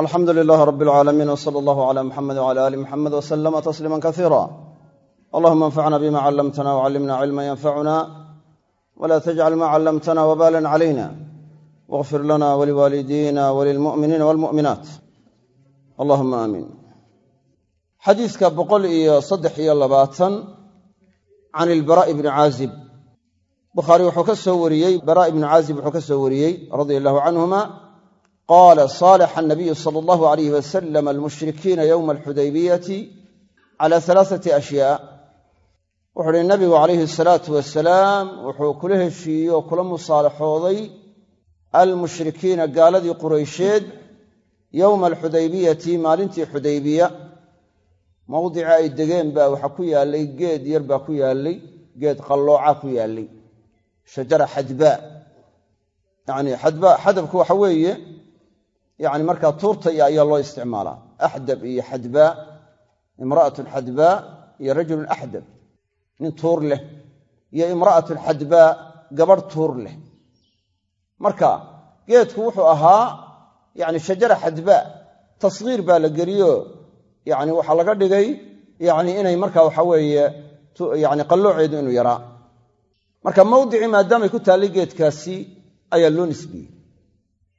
alxamdu lilaah rab alcaalamiin wsala allahu cala muxamed wcala ali muxamed wslama tasliima kasiira allahuma anfacna bima callamtana wcallimna cilma yanfacuna wla tajcal ma callamtana wbalan calayna wاغfir lana waliwaalidina walilmu'miniina walmu'minaat allahuma aamiin xadiiska boqol iyo saddex iyo labaatan can ilbaraa'i bni caazib bukhaari wuxuu ka soo wariyey baraa'i bni caazib wuxuu ka soo wariyey radia allahu canhuma qaala saalaxa anabiyu sala allahu alayh wasalam almushrikiina yowma alxudaybiyati cala alaaati ashyaa wuxuu uhi nabigu calayhi asalaatu wasalaam wuxuu kula heshiiyey oo kula musaalaxooday almushrikiina gaaladii quraysheed yowma alxudaybiyati maalintii xudaybiya mawdica ay degeen baa waxaa ku yaallay geed yar baa ku yaallay geed qallooca ku yaallay shajara xadbaa yacni xadba xadabku waxa weeye yacni markaa tuurta iyo ayaa loo isticmaalaa. Axdab iyo xadbaa imra'atun xadbaa iyo rajulun axdab. Nin tuur leh iyo imra'atun xadbaa gabadh tuur leh. Marka geedku wuxuu ahaa yacni shajara xadbaa tasgiir baa la geliyo. Yacni waxaa laga dhigay yacni inay marka waxa weeye yani qallooceedu inuu yaraa. Marka mawdicii maadaamay ku taallay geedkaasi ayaa loo nisbiyey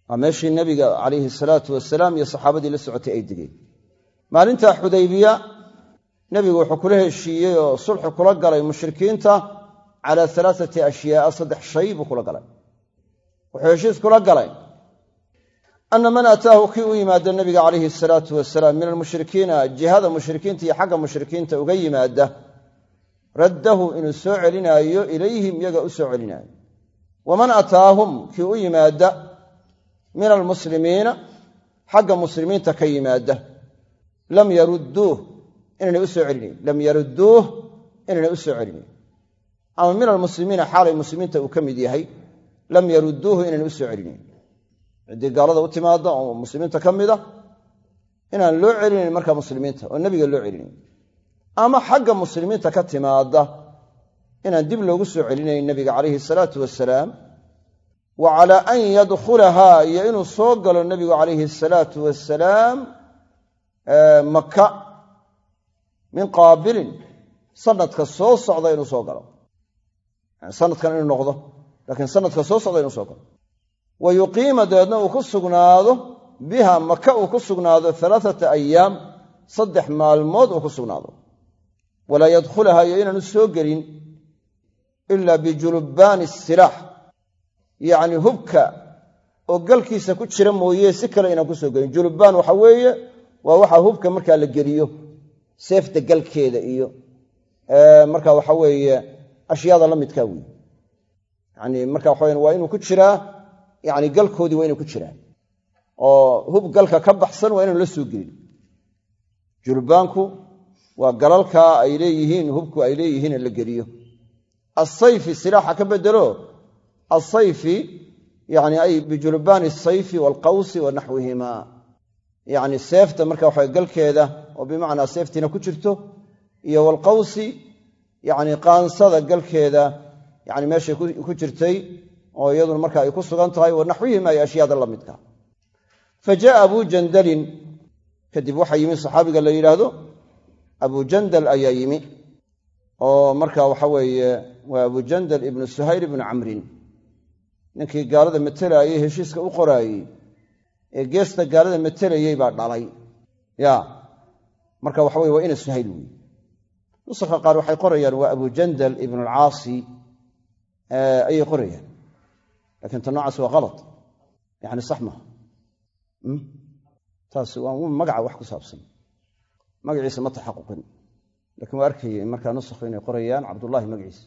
waa meeshii nebiga calayhi salaatu wasalaam iyo saxaabadii la socotay ay degeen maalintaa xudaybiya nebigu wuxuu kula heshiiyey oo sulxi kula galay mushrikiinta calaa alaaati ashyaaa saddex shay buu kula galay. Wuxuu heshiis kula galay ana man ataahu kii u yimaada nabiga calayhi salaatu wasalaam min almushrikiina jihada mushrikiinta iyo xagga mushrikiinta uga yimaada. Raddahu inuu soo celinaayo ilayhim iyaga u soo celinaayo. Waman ataahum kii u yimaada min almuslimiina xagga muslimiinta ka yimaada lam yarudduuh inaynay u soo celinayn lam yarudduuh inaynay u soo ama min almuslimiina xaalay muslimiinta uu ka mid yahay lam yarudduuhu inaynay u soo celinayn ciddii gaalada u timaada oo muslimiinta ka mid a inaan loo celinayn markaa muslimiinta oo nebiga loo celinayn ama xagga muslimiinta ka timaada inaan dib loogu soo celinayn nebiga calayhi salaatu wasalaam wa an yadkhulahaa iyo inuu soo galo nebigu calayhi salaatu wasalaam maka min qaabilin sanadka soo socda inuu soo galo. Sanadkan inuu noqdo laakiin sanadka soo socda inuu soo galo. Wa yuqiima dabeedna uu ku sugnaado biha maka uu ku sugnaado alaaata ayaam saddex maalmood uu ku sugnaado. Walaa yadkhulaha iyo inaanu soo gelin ila bijulubbaani silaax yacni hubka oo galkiisa ku jira mooye si kale inaan ku soo gelin julubbaan waxa weeye waa waxa hubka markaa la geliyo seefta galkeeda iyo marka waxa weeye ashyaada la midkaa wey yani marka waxa waa inuu ku jiraa yani galkoodii waa inuu ku jiraan oo hub galka ka baxsan waa inaan la soo gelin. Julbaanku waa galalka ay leeyihiin hubku ay leeyihiin la geliyo. Asayfi silaaxa ka bedelo asayfi yani ay bijulbaani asayfi waalqawsi wa naxwihima yani seefta marka waxa galkeeda oo bimacnaa seeftiina ku jirto iyo walqawsi yani qaansada galkeeda yani meeshay ku jirtay oo iyaduna marka ay ku sugan tahay wa naxwihima iyo ashyaada la midka fa jaaa abu jandalin kadib waxaa yimi saxaabiga la yidhaahdo abu jandal ayaa yimi oo marka waxa weeye waa abu jandal ibnu suhayl ibnu camrin ninkii gaalada matelaayey heshiiska u qoraayey ee geesta gaalada matelayey baa dhalay. Ya marka waxa weye waa ina suhayl wey nusakha qaar waxay qorayaan waa abu jandal ibnu alcaasi ayay qorayaan. Lakiin ta noocaas waa kalad yani sax maha taas waa magaca wax ku saabsan. Magaciisa ma taxaquqin. Lakin waa arkayay markaa nusakhu inay qorayaan cabdullahi magaciisa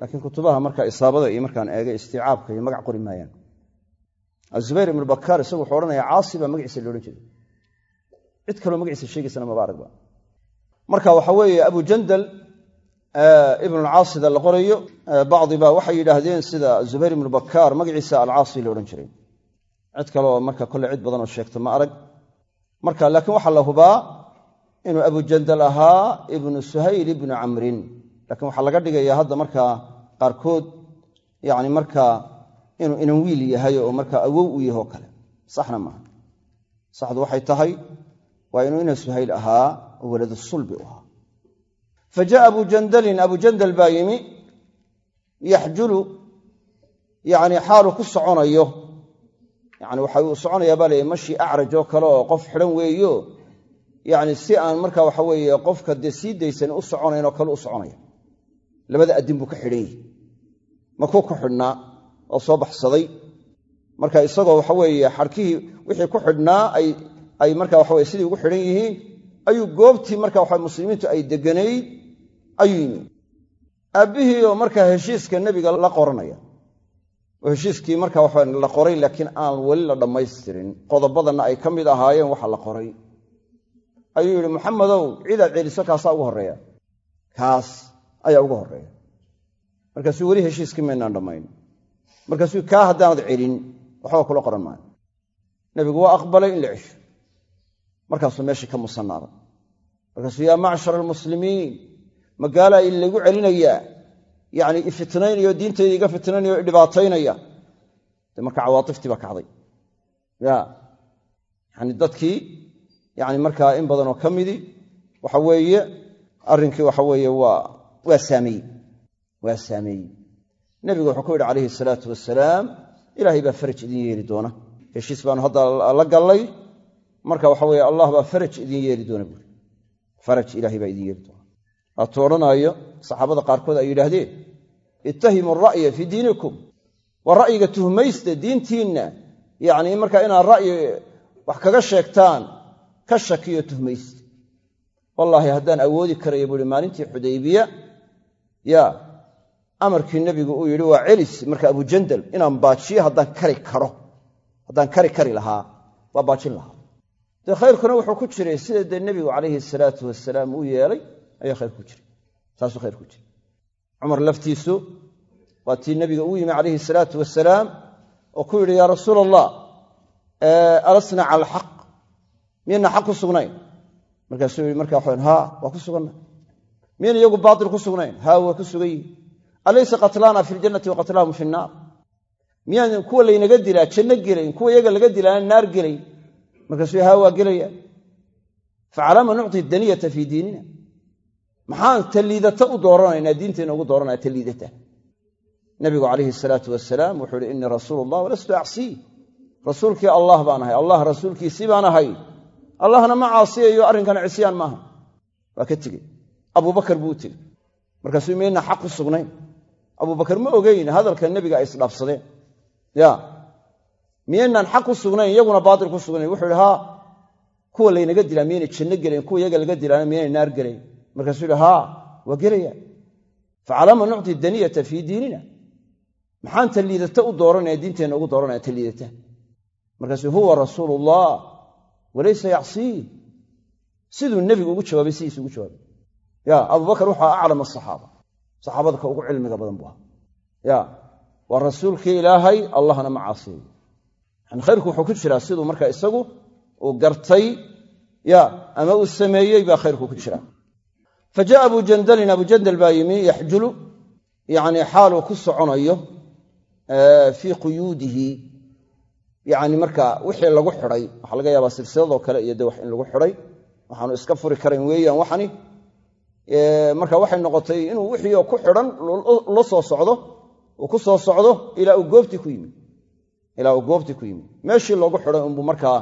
laakiin kutubaha marka isaabada iyo markaan eegay isticaabka iyo magac qori maayaan. Azubayr ibnu bakaar isagu wuxuu odhanaya caasi baa magaciisa loodhan jiray cid kaloo magaciisa sheegaysana maba aragba marka waxa weeye abu jandal ibnulcaasida la qorayo bacdibaa waxay yidhaahdeen sida zubayr ibnu bakaar magaciisa alcaasi la jiray. Cid kaleoo marka kole cid badanoo sheegta ma arag. Marka laakiin waxaa la hubaa inuu abu jandal ahaa ibnu suhayl ibnu camrin. Lakiin waxaa laga dhigaya hadda markaa qaarkood yani markaa inuu inan wiil yahay oo markaa awow u yaho kale saxna maaha. Saxdu waxay tahay waa inuu ina suhayl ahaa oo waladu sulbi u ahaa. Fa ja'a abu jandalin abu jandal baa yimi yaxjulu yacni xaalu ku soconayo yani waxa uu soconayaa baa leeyahy mashii acraj oo kale oo qof xidhan weeyo yacni si aan marka waxa weeye qofka dee sii daysan u soconayn oo kale u soconaya labada addin buu ka xidhan yahi makuu ku xidhnaa oo soo baxsaday? Marka isagoo waxa weeye xadhkihii wixii ku xidhnaa ay marka waxaweye sidii ugu xidhan yihiin ayuu goobtii marka waxa muslimiintu ay deganayd ayuu yimi aabbihii oo markaa heshiiska nebiga la qoranaya. Oo heshiiskii marka waxa la qoray laakiin aan weli la dhammaystirin. Qodobadanna ay ka mid ahaayeen waxa la qoray. Ayuu yidhi maxamedow cidaad celiso kaasaa ugu horreeya. Kaas ayaa ugu horreeya. Markaasuu weli heshiiskii maynaan dhammayn. Markaasuu kaa haddaanad celin waxba kula qoran maayo. Nebigu waa aqbalay in la cesho. Markaasuu meeshii ka musanaaday markaasuu yaa macshar almuslimiin magaalaa in laygu celinayaa? Yacni ifitnaynayo diintayda iga fitnaynayo o dhibaataynaya. De marka cawaatiftii baa kacday. Ya yani dadkii yani markaa in badanoo ka midi waxa weeye arrinkii waxa weeye waa waa saameeyey waa saameeyey nebigu wuxuu ku yidhi calayhi salaatu wasalaam ilaahay baa faraj idin yeeli doona. Heshiis baanu hadda la gallay. Marka waxa weeye allah baa faraj idin yeeli doona buuri faraj ilaahay baa idin yeeli doona. Waatuu odhanaayo saxaabada qaarkood ay yidhaahdeen ittahimu ra'ya fii diinikum waa ra'yiga tuhmaysta diintiinna. Yacni markaa inaad ra'yi wax kaga sheegtaan ka shakiyo tuhmaysta wallaahi haddaan awoodi karaya buuhi maalintii xudaybiya ya amarkii nebigu uu yidhi waa celis. Marka abujandal inaan baajiyo haddaan kari karo. Haddaan kari kari lahaa waa baajin lahaa. Dee khayrkuna wuxuu ku jiray sida dee nebigu calayhi salaatu wasalaam uu yeelay ayaa khayr ku jiray. Saasuu khayr ku jiray. Cumar laftiisu waa tii nebiga uu yimi calayhi salaatu wasalaam oo ku yidhi yaa rasuula allah alasna cala alxaq? Miyayna xaq ku sugnayn? Markaasuu yidhi markaa waxaan haa waa ku suganna miyayna iyagu baatil ku sugnayn? Haa waa ku sugan yihiin alaysa qatlaana fi ljannati wa qatlahum fi nnaar miyaan kuwa laynaga dilaa janno gelayn kuwa iyaga laga dilaana naar gelayn? Markaasuu haa waa gelaya. Facalaama nucti daniyata fii diinina? Maxaan taliidata u dooranaynaa? Diinteenna ugu dooranaya taliidata. Nabigu calayhi salaatu wasalaam wuxuu uhi innii rasuulu allah walastu acsii rasuulkii allah baan ahay. Allah rasuulkiisii baan ahay. Allahna ma caasiyayo arrinkana cisyaan maaha. Waa ka tegey abubakar buu tegey markaasuu mayna xaq ku sugnayn. Abubakar ma ogeyn hadalka nebiga ay isdhaafsadeen. Ya. Miyaynaan xaq ku sugnayn iyaguna baatil ku sugnayn. Wuxuu ihi haa kuwa laynaga dilaa miyaynay janno gelayn kuwa iyaga laga dilaana miyaynay naar gelayn. Markaasuu yihi haa waa gelaya. Facalaama nucti daniyata fii diinina. Maxaan taliidata u dooranaya diinteenna ugu dooranaya taliidata? Markaasuu huwa rasuulu walaysa yacsii siduu nebigu ugu jawaabay sidiisu ugu jawaabay ya abubakar wuxua aclam asaxaaba saxaabada ka ugu cilmiga badan bu ya waa rasuulkii ilaahay allahna ma yani khayrku wuxuu ku jiraa siduu marka isagu uu gartay ya ama uu sameeyey baa khayrku ku jiraa fa abu jandalin abu jandal baa yimi yaxjulu yani xaaluu ku soconayo fii quyuudihi. Yani marka wixii lagu xidhay waxaa laga yaabaa silsiladoo kale iyo de wax in lagu xidhay. Waxaanu iska furi karayn weeyaan waxani marka waxay noqotay inuu wixii ku xidhan la soo socdo uu ku soo socdo ilaa uu goobtii ku yimi. Ilaa uu goobtii ku yimi. Meeshii loogu xidhay unbuu markaa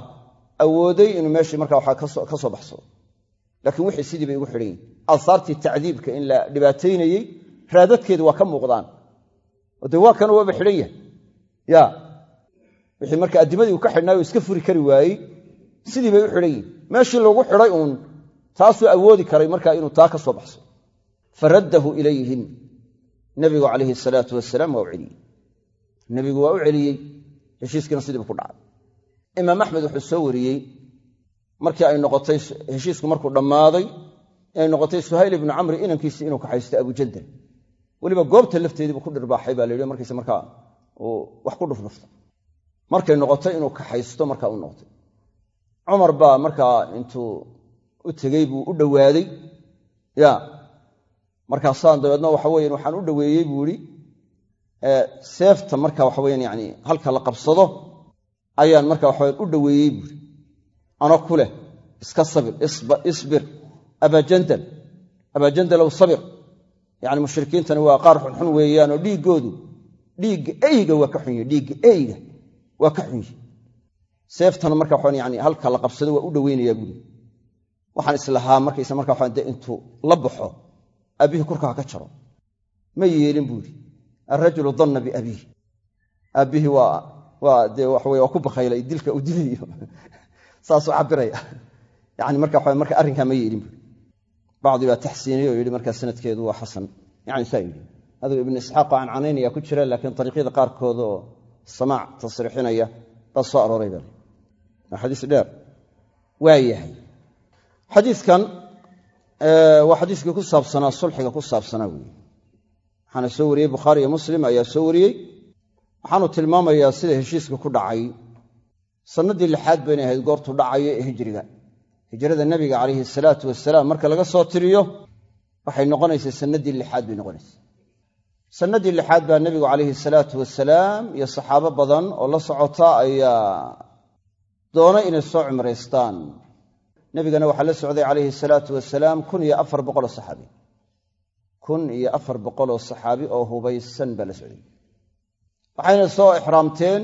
awooday inuu meeshii markaa waxaa ka soo baxsado laakiin wixii sidii bay ugu xidhan yihiin aasaartii tacdiibka in la dhibaataynayey raadadkeedu waa ka muuqdaan. Oo dee waa kan waaba xidhan yahay. Ya. Wixii marka addimadii uu ka xidhnaayo iska furi kari waayey sidii bay u xidhan yihiin meeshii loogu xidhay uun taasuu awoodi karay markaa inuu taa ka soo baxso. Faraddahu ilayhim nebigu calayhi salaatu wasalaam waa u celiyey. Nebigu waa u celiyey. Heshiiskiina sidiibu ku dhacay. Imaam axmed wuxuu soo wariyey markii ay noqotay heshiisku markuu dhammaaday inay noqotay suhayl ibnu camri inankiisii inuu kaxaysto abujandal weliba goobta lafteediibu ku dhirbaaxay baa la yidhi markiise markaa uu wax ku dhufdhufta markay noqotay inuu kaxaysto markaa u noqotay. Cumar baa markaa intuu u tegey buu u dhowaaday. Ya markaasaan dabeedna waxa weyan waxaan u dhoweeyey buu ihi seefta marka waxa weyaan yani halka la qabsado ayaan marka waxaweyan u dhoweeyey buuri ano ku leh iska sabir isbir abajandal abajandalow sabir. Yacni mushrikiintani waa qaar xunxun weeyaan oo dhiiggoodu dhiigga eyga waa ka xun yihi dhiigga eyga waa ka xun seeftana marka waxaan yani halka la qabsado waa u dhoweynayaa buuri waxaan islahaa markaysa marka waxaan dee intuu la baxo aabihii kurka ha ka jaro. Ma yeelin buuri alrajulu danna biabiihi. Aabbihii waa waa dee waxaweye waa ku bakaylay dilka uu dilayo saasuu cabiraya yani marka waxa marka arrinkaa ma yeelin buuri bacdi baa taxsiiniyey oo yidhi markaa sanadkeedu waa xasan. Yani saa yidhi. Adigu ibnu isxaaq oo cancanaynaya ku jira laakiin ariiqyada qaarkood oo samaac tasriixinaya baa soo arooray baa waa xadiis dheer. Waa yahay xadiidkan waa xadiiskii ku saabsanaa sulxiga ku saabsanaa weeye. Waxaana soo wariyey bukhaari iyo muslim ayaa soo wariyey. Waxaanu tilmaamayaa sida heshiiska ku dhacay. Sannaddii lixaad baynay ahayd goortuu dhacayo ee hijriga hijrada nebiga calayhi salaatu wasalaam marka laga soo tiriyo waxay noqonaysaa sannaddii lixaad bay noqonaysa sannaddii lixaad baa nebigu calayhi salaatu wasalaam iyo saxaabo badan oo la socota ayaa doonay inay soo cumraystaan nebigana waxaa la socday calayhi salaatu wasalaam kun iyo afar boqoloo saxaabi. Kun iyo afar boqoloo saxaabi oo hubaysan baa la socday. Waxayna soo ixraamteen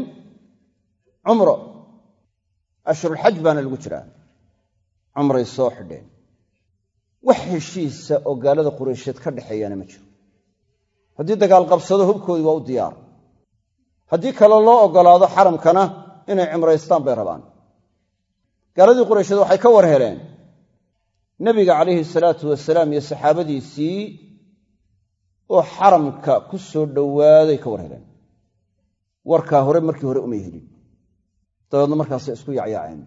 cumro. Ashhurulxaj baana lagu jiraa. Cumray soo xidheen. Wax heshiisa oo gaalada qureysheed ka dhexeeyaana ma jiro. Haddii dagaal qabsado hubkoodii waa u diyaar. Haddii kale loo oggolaado xaramkana inay cimraystaan bay rabaan gaaladii qureysheed waxay ka war heleen. Nebiga calayhi salaatu wasalaam iyo saxaabadiisii oo xaramka ku soo dhowaaday ka war heleen. Warkaa hore markii hore umay helin. Dabeedna markaasay isku yacyaaceen.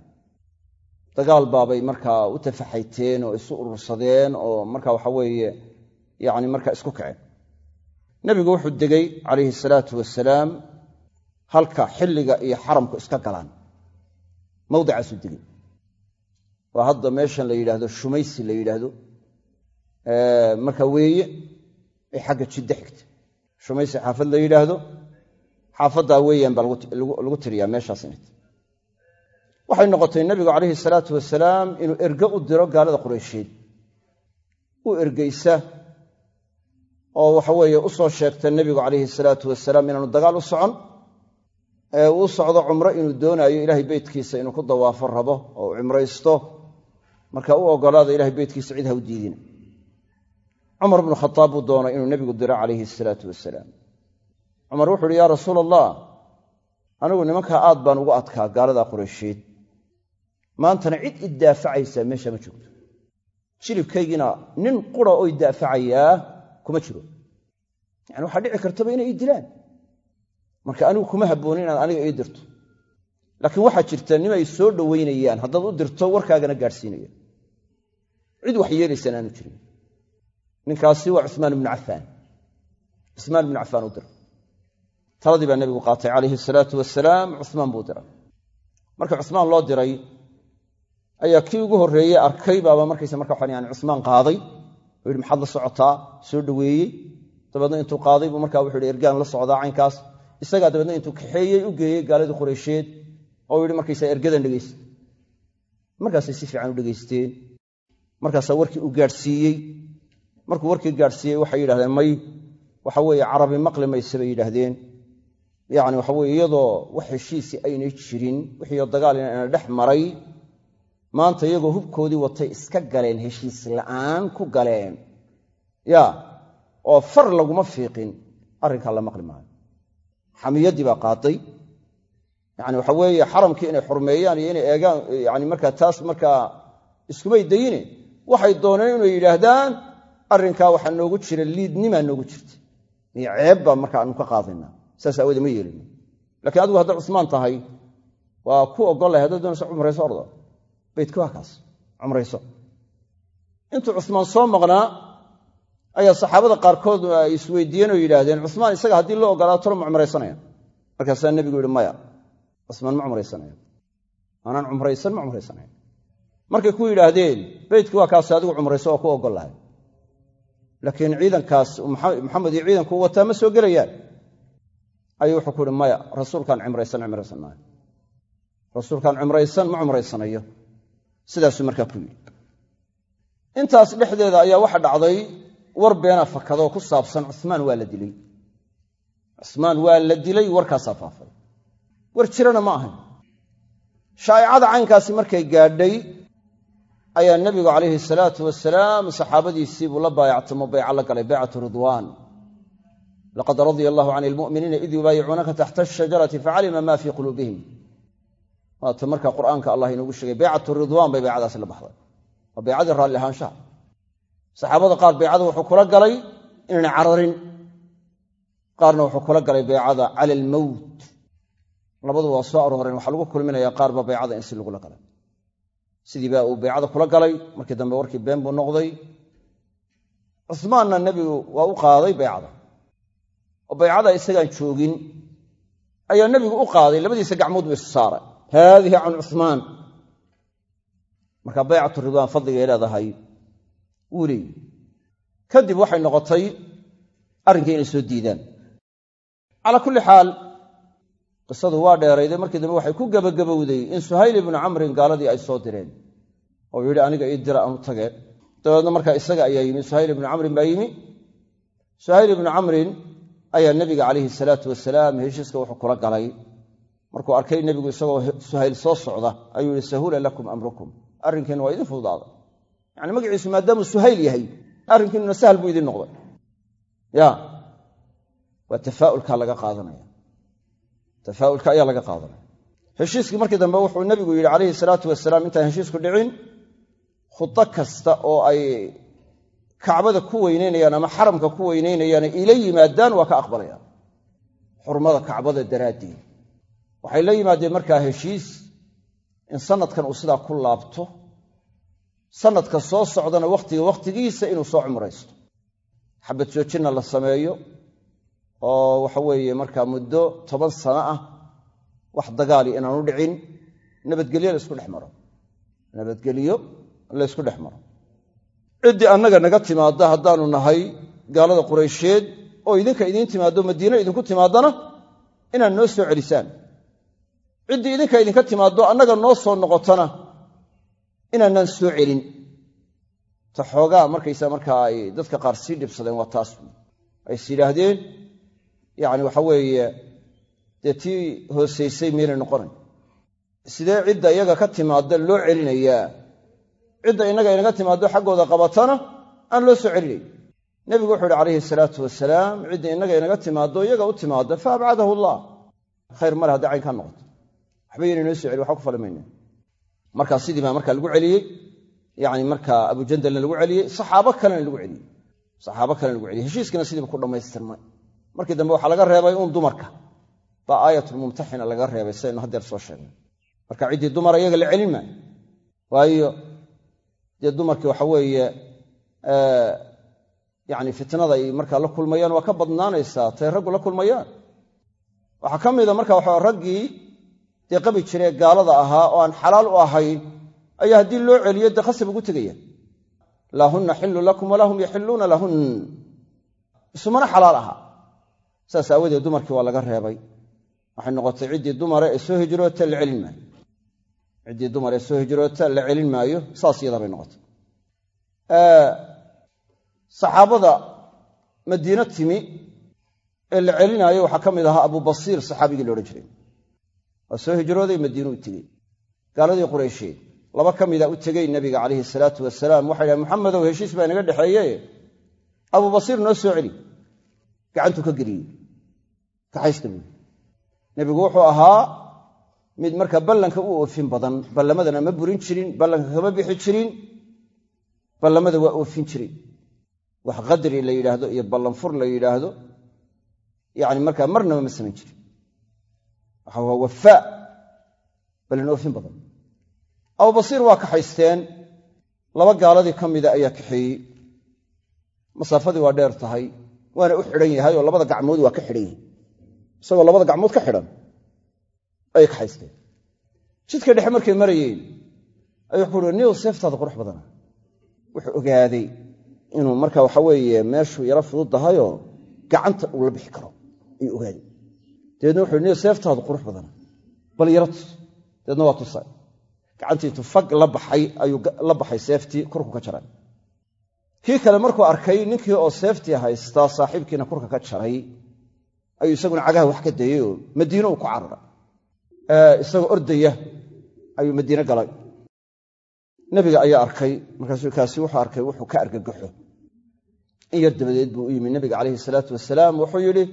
Dagaal baabay markaa u tafaxayteen oo isu urursadeen oo marka waxa weeye yacni markaa isku kaceen. Nebigu wuxuu degay calayhi salaatu wasalaam halka xilliga iyo xaramku iska galaan. Mawdicaasuu degay waa hadda meeshan la yidhaahdo shumaysi la yidhaahdo marka weeye ay xagga jiddo xigta. Shumaysi xaafad la yidhaahdo xaafaddaa weeyaan baa lagu tiriyaa meeshaas waxay noqotay nebigu calayhi salaatu wasalaam inuu erge u diro gaalada qureysheed u ergeysa oo waxaweeye u soo sheegta nebigu calayhi salaatu wasalaam inaanu dagaal u socon ee uu socdo cumro inuu doonaayo ilaahay beytkiisa inuu ku dawaafo rabo oo u cimraysto marka u oggolaada ilahay beytkiisa cid ha u diidina cumar bnu khataab buu doonay inuu nebigu diro calayhi salaatu wasalaam cumar wuxu uhi yaa rasuula allah anigu nimankaa aad baan ugu adkaa gaaladaa qureysheed maantana cid iddaafacaysaa meesha ma joogto jilibkaygiina nin qura oo iddaafacayaa kuma jiro. Yani waxaa dhici kartaba inay ii dilaan. Marka anigu kuma habboonin inaad aniga ii dirto. Laakiin waxaa jirta nimay soo dhoweynayaan. Haddaad u dirto warkaagana gaadhsiinaya cid wax yeelaysaan aanu jirin. Ninkaasi waa cumaan ibnu cafaan. Cumaan ibnu cafaan u dira taladii baa nebigu qaatay calayhi salaatu wasalaam cumaan buu diray. Marka cumaan loo diray ayaa kii ugu horreeyey arkay baaba markaysa marka waxaan yani cusmaan qaaday. Oo yidhi maxaad la socotaa? Soo dhoweeyey dabeedna intuu qaaday buu markaa wuxu yidhi ergaan la socdaa caynkaas. Isagaa dabeedna intuu kaxeeyey u geeyey gaaladii qureysheed oo yidhi markaysa ergadan dhegaysta markaasay si fiican u dhegaysteen markaasaa warkii u gaadhsiiyey markuu warkii gaadhsiiyey waxay yidhahdeen may waxa weeye carabi maqli mayse bay yidhaahdeen. Yacni waxa weye iyadoo wax heshiisi aynay jirin wixiio dagaal ina dhex maray maanta iyagoo hubkoodii watay iska galeen heshiis la'aan ku galeen. Ya oo far laguma fiiqin arrinkaa la maqli maayo. Xamiyaddii baa qaaday yani waxa weeye xaramkii inay xurmeeyaan iyo inay eegaan yani markaa taas markaa iskumay dayine waxay dooneen inay yidhaahdaan arrinkaa waxaa noogu jira liidnimaa noogu jirta. Iyo ceeb baa marka aanu ka qaadayna. Saas aawoodee ma yeelin. Lakiin adigu hadday cusmaan tahay waa ku ogollahay haddaad doonayso cumrayso orda baydka waa cumrayso. Intuu cusmaan soo maqnaa ayaa saxaabada qaarkood ay isweydiiyeen oo yidhaahdeen cusmaan isaga haddii loo ogolaato tolo ma cumraysanaya. Markaasaa nebigu yihi maya cusmaan ma cumraysanaya. Maanaan cumraysan ma cumraysanaya markay ku yidhaahdeen beydki waa kaasi adigu cumrayso waa ku ogollahay laakiin ciidankaas maxamed iyo ciidanku wataa ma soo gelayaan. Ayuu wuxuu ku uhi maya rasuulkaan cimraysan cimraysan maayo rasuulkaan cumraysan ma cumraysanayo. Sidaasuu markaa ku yidhi. Intaas dhexdeeda ayaa waxa dhacday war beena fakadoo ku saabsan cumaan waa la dilay. Cumaan waa la dilay warkaasaa faafay. War jirana ma ahayn shaa'icada caynkaasi markay gaadhay ayaa nebigu calayhi salaatu wasalaam saxaabadiisii buu la baayactamo bayca la galay baycatu ridwaan. laqad radia allahu can ilmu'miniina id yubaayicuunaka taxta ashajarati facalima ma fii quluubihim. Waata marka qur'aanka allah inoogu sheegay baycatu ridwaan bay baycadaasi la baxday. Waa baycadii raalli ahaanshaha. Saxaabada qaar baycada wuxuu kula galay inaynay cararin. Qaarna wuxuu kula galay baycada cala almowt labadu waa soo arooreen waxaa lagu kulminaya qaarba baycada in si lagula galay sidii baa uu baycada kula galay. Markii dambe warkii been buu noqday. Cusmaanna nebigu waa u qaaday baycada. Oo baycada isagaan joogin. Ayaa nebigu u qaaday. Labadiisa gacmood buu isu saaray. Haadihi can cumaan marka baycatu ridwaan fadligay leedahay wuu leeyi kadib waxay noqotay arrinkii inay soo diidaan. Calaa kulli xaal qisadu waa dheerayday. Markii dambe waxay ku gebagabowday in suhayl ibnu camrin gaaladii ay soo direen. Oo yidhi aniga ii dira aanu tageen dabeedna markaa isaga ayaa yimi suhayl ibnu camrin baa yimi. Suhayl ibnu camrin ayaa nebiga calayhi salaatu wasalaam heshiiska wuxuu kula galay. Markuu arkay nebigu isagoo suhayl soo socda ayuu yihi sahula lakum amrukum. Arrinkiina waa idin fududaaday yani magaciisu maadaamuu suhayl yahay arrinkiinuna sahal buu idin noqday. Ya waa tafaaulkaa laga qaadanaya tafaaulka ayaa laga qaadanaya. Heshiiskii markii dambe wuxuu nebigu yidhi calayhi salaatu wasalaam intaan heshiisku dhicin khudo kasta oo ay kacbada ku weynaynayaan ama xaramka ku weynaynayaan ila yimaadaan waa ka aqbalayaan. Xurmada kacbada daraaddeed. Waxay la yimaadeen markaa heshiis in sanadkan uu sidaa ku laabto sanadka soo socdana wakhtiga wakhtigiisa inuu soo cumraysto. Xabad joojinna la sameeyo oo waxa weeye markaa muddo toban sano ah wax dagaali inaanu dhicin nabadgelyo laysku dhex maro. Nabadgelyo laysku dhex maro. Ciddii annaga naga timaadda haddaanu nahay gaalada quraysheed oo idinka idiin timaaddo madiino idinku timaaddana inaad noo soo celisaan. Ciddii idinka idinka timaaddo annaga noo soo noqotona inaanaan soo celin. Ta xoogaa markaysa markaa ay dadka qaar sii dhibsadeen waa taas. Ay is yidhaahdeen yacni waxa weeye dee tii hoosaysay miynay noqonayn sidee cidda iyaga ka timaadda loo celinayaa? Cidda innaga inaga timaaddo xaggooda qabatana aan loo soo celinayn. Nebigu wuxuu ihi calayhi salaatu wasalaam cidda innaga inaga timaaddo iyaga u timaadda fa abcadahu allah. Khayr male hadday cayn kaa noqoto. Waxba yayna noo soo celi waxba ku falimayna markaa sidii baa markaa lagu celiyey. Yani markaa abujandalna lagu celiyey. Saxaabo kalena lagu celiyey. Saxaabo kalena lagu celiyey. Heshiiskiina sidiiba ku dhammaystirmay markii dambe waxaa laga reebay uun dumarka. Baa aayatulmumtaxina laga reebay sidaynu haddeer soo sheegnay. Marka ciddii dumara iyaga la celin maayo. Waayo dee dumarkii waxa weeye yani fitnada ay markaa la kulmayaan waa ka badnaanaysaa tay raggu la kulmayaan. Waxaa ka mida marka waxa raggii dee qabi jiree gaalada ahaa oo aan xalaal u ahayn ayaa haddii loo celiyo dee khasab ugu tegaya laa hunna xillu lakum walaa hum yaxilluuna lahun. Isumana xalaal ahaa saas aawadeed dumarkii waa laga reebay. Waxay noqotay ciddii dumare ee soo hijroota la celin maayo. Ciddii dumar ee soo hijroota la celin maayo saas iyadaa bay noqotay. Saxaabada madiino timi ee la celinaayo waxaa ka mid ahaa abu basiir saxaabigii la odhan jiray. Waa soo hijrooday madiinu u tegey gaaladii quraysheed laba ka mida u tegey nabiga calayhi salaatu wasalaam waxay dhahen muxamedow heshiis baa inaga dhexeeye abu basiir noo soo celi gacantuu ka geliyey kaxaysta buui nebigu wuxuu ahaa mid marka ballanka u oofin badan ballamadana ma burin jirin ballanka kama bixi jirin ballamada waa oofin jiray. Wax qadri la yidhaahdo iyo ballanfur la yidhaahdo yani markaa marnaba ma samayn jirin. Waxa waa wafaa ballan oofin badan. Abubasiir waa kaxaysteen. Laba gaaladii ka mida ayaa kaxeeyey. Masaafadii waa dheer tahay waana u xidhan yahay oo labada gacmood waa ka xidhan yahay isagoo labada gacmood ka xidhan ayay kaxaysteen jidka dhexe markay marayeen ayuu wuxuu niw seeftaada qurux badana. Wuxuu ogaaday inuu marka waxa weeye meeshu yaro fudud tahayoo gacanta uu la bixi karo ayuu ogaaday. Dabeedna wuxu niw seeftaadu qurux badana. Bal yaro tus dabeedna waa tusay gacantii intuu fag la baxay ayuu la baxay seeftii kurku ka jaray. Kii kale markuu arkay ninkii oo seeftii haystaa saaxiibkiina kurka ka jaray ayuu isaguna cagaha wax ka dayey oo madiino uu ku cararay isagoo ordaya ayuu madiine galay. Nebiga ayaa arkay markaasuu kaasi wuxuu arkay wuxuu ka argagaxo. In dabadeed buu u yimi nebiga calayhi salaatu wasalaam wuxuu yidhi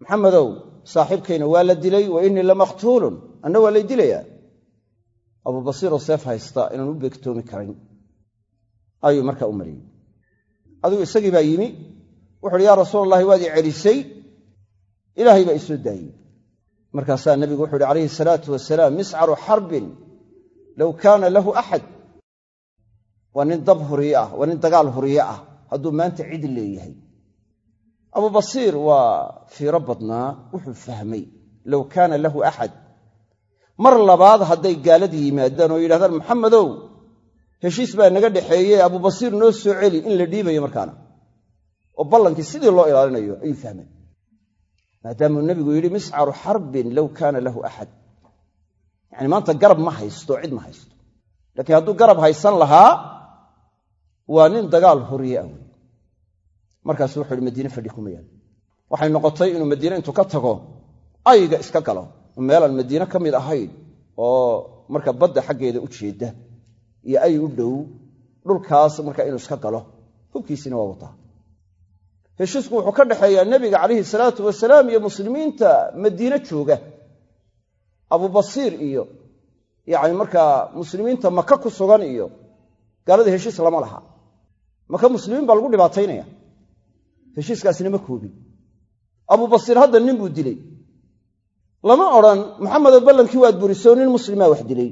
maxamedow saaxiibkayna waa la dilay wa innii lamaqtuulun. Anna waa lay dilayaa. Abuu basiiroo seef haysta inaan u beegtoomi karin. Ayuu markaa u mariyey adigu isagii baa yimi wuxu uhi yaa rasuul allahi waad i celisay ilaahay baa isoo daayey. Markaasaa nebigu wuxu uhi calayhi salaatu wasalaam miscaru xarbin low kaana lahu axad. Waa nin dab huriye ah waa nin dagaal huriye ah. Hadduu maanta cid leeyahay. Abuu basiir waa fiiro badnaa wuxuu fahmay low kaana lahu axad. Mar labaad hadday gaalada yimaadaan oo yidhahdaan maxamedow heshiis baa naga dhexeeye abuu basiir noo soo celi in la dhiibayo markaana. Oo ballankii sidii loo ilaalinayo ayuu fahmay maadaamuu nebigu yidhi miscaru xarbin low kaana lahu axad. Yacani maanta garab ma haysto cid ma haysto. Laakiin hadduu garab haysan lahaa waa nin dagaal horiye ah wey markaasu wuxu uhi madiine fadhi kuma yaal. Waxay noqotay inuu madiine intuu ka tago ayga iska galo. Meelaan madiine ka mid ahayn oo marka badda xaggeeda u jeedda iyo ay u dhow dhulkaas marka inuu iska galo hubkiisina waa wataa heshiisku wuxuu ka dhexeeyaa nebiga calayhi salaatu wasalaam iyo muslimiinta madiine jooga. Abubasiir iyo yacni markaa muslimiinta maka ku sugan iyo gaalada heshiis lama laha. Maka muslimiin baa lagu dhibaataynaya. Heshiiskaasina ma koobin. Abubasiir hadda nin buu dilay. Lama odhan maxamedo ballankii waad burisoo nin muslimaa wax dilay.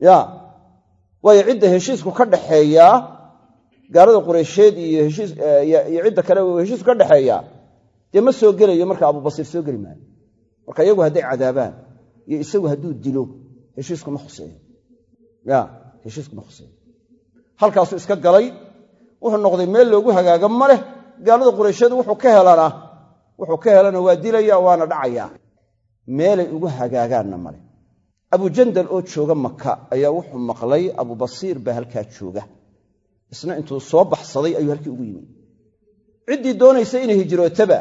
Ya waayo cidda heshiisku ka dhaxeeyaa gaalada qureysheed iyo heshiisiyo cidda kale heshiisku ka dhexeeyaa dee ma soo gelayo marka abubasiir soo geli maayo. Marka iyagu hadday cadaabaan iyo isagu hadduu dilo heshiisku ma khuseeyo. Ya heshiisku ma khuseeyo. Halkaasuu iska galay wuxuu noqday meel loogu hagaaga ma leh gaalada qureysheed wuxuu ka helana wuxuu ka helana waa dilaya waana dhacayaa meelay ugu hagaagaanna male abujandal oo jooga maka ayaa wuxuu maqlay abubasiir baa halkaa jooga isna intuu soo baxsaday ayuu halkii ugu yimi ciddii doonaysa inay hijrootaba.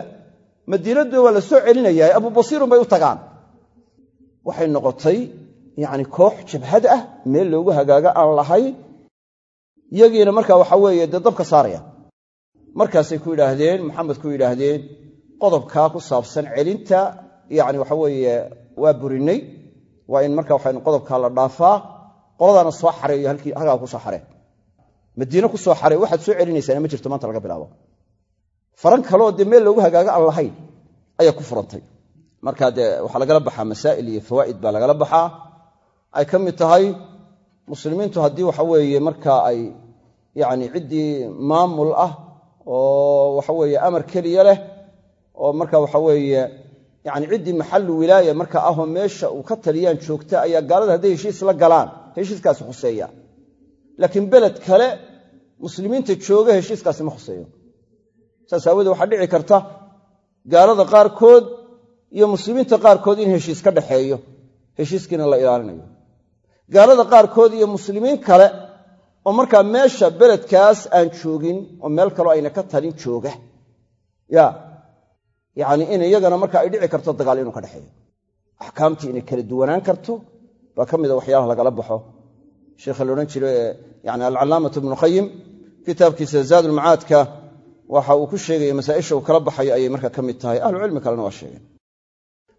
Madiinadu waa la soo celinayaa abubasiirun bay u tagaan. Waxay noqotay yacni koox jabhad ah meel loogu hagaaga aan lahayn iyagiina markaa waxa weeye dee dabka saaraya. Markaasay ku yidhaahdeen maxamed ku yidhaahdeen qodobkaa ku saabsan celinta yacni waxa weeye waa burinnay waa in marka waxan qodobkaa la dhaafaa. Qoladaana soo xareeyo halkii halkaa ku soo xaree madiine ku soo xaree waxaad soo celinaysaana ma jirto maanta laga bilaabo. Faran kaloo dee meel loogu hagaaga aan lahayn ayaa ku furantay. Marka dee waxaa lagala baxaa masaa'il iyo fawaa'id baa lagala baxaa. Ay ka mid tahay muslimiintu haddii waxa weeye marka ay yacni ciddii maamul ah oo waxa weeye amar keliya leh oo marka waxa weeye yacni ciddii maxallu wilaaya marka ahoo meesha uu ka taliyaan joogta ayaa gaalada hadday heshiis la galaan heshiiskaasi khuseeya laakiin beled kale muslimiinta jooga heshiiskaasi ma khuseeyo. Saas aawoodee waxaa dhici karta gaalada qaarkood iyo muslimiinta qaarkood in heshiis ka dhaxeeyo heshiiskiina la ilaalinayo. Gaalada qaarkood iyo muslimiin kale oo markaa meesha beledkaas aan joogin oo meel kaloo ayna ka talin jooga. Ya yacni in iyagana marka ay dhici karto dagaal inuu ka dhexeeyo axkaamtii inay kala duwanaan karto baa ka mida waxyaalaha lagala baxo. Sheikha la odhan jiro ee yani alcalaamatu ibnu qayim kitaabkiisa zaadulmacaadka waxa uu ku sheegaya masaa'isha uu kala baxayo ayay marka ka mid tahay ahlucilmi kalena waa sheegeen.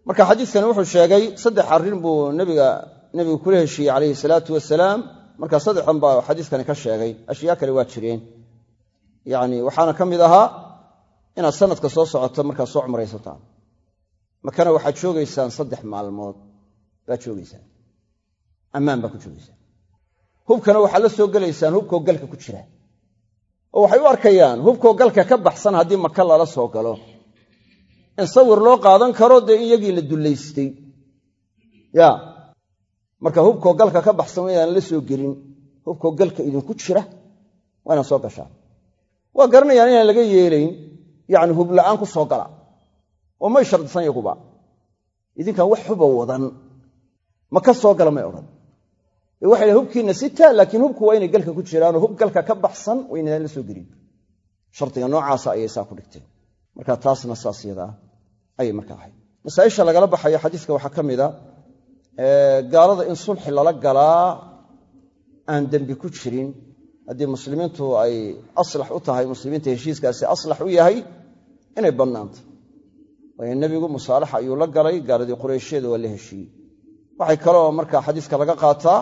Marka xadiidkani wuxuu sheegay saddex arrin buu nebigu kula heshiiyey calayhi salaatu wasalaam marka saddexdan baa xadiiskani ka sheegay ashyaa kale waa jireen. Yani waxaana ka mid ahaa inaad sanadka soo socoto markaa soo cumraysataan. Makana waxaad joogaysaan saddex maalmood baad joogaysaan. Ammaan baa ku joogaysaan. Hubkana waxaad la soo gelaysaan hubkoo galka ku jira oo waxay u arkayaan hubkoo galka ka baxsan haddii maka lala soo galo. In sawir loo qaadan karo dee iyagii la dullaystay. Ya marka hubkoo galka ka baxsan waa inaan la soo gelin. Hubkoo galka idinku jira waa inaan soo gashaan waa garanayaan inaan laga yeelayn yacni hubla'aan ku soo gala. Oo may shardisan yaguba. Idinkaan wax huba wadan. Ma ka soo gala may odhan ee waxay dhahen hubkiinna sitaa laakiin hubku waa inay galka ku jiraanoo hub galka ka baxsan waa inaydaan la soo gelin. Shardiga noocaasa ayay saa ku dhigteen. Marka taasna saas yadaa ayay marka ahayd. Masaaisha lagala baxayo xadiiska waxaa ka mid a gaalada in sulxi lala galaa aan dembi ku jirin. Haddii muslimiintu ay aslax u tahay muslimiinta heshiiskaasi aslax u yahay inay bannaanta. Waayo nebigu musaalaxa ayuu la galay gaaladii qureyshyada waa la heshiiyey. Waxay kaloo marka xadiiska laga qaataa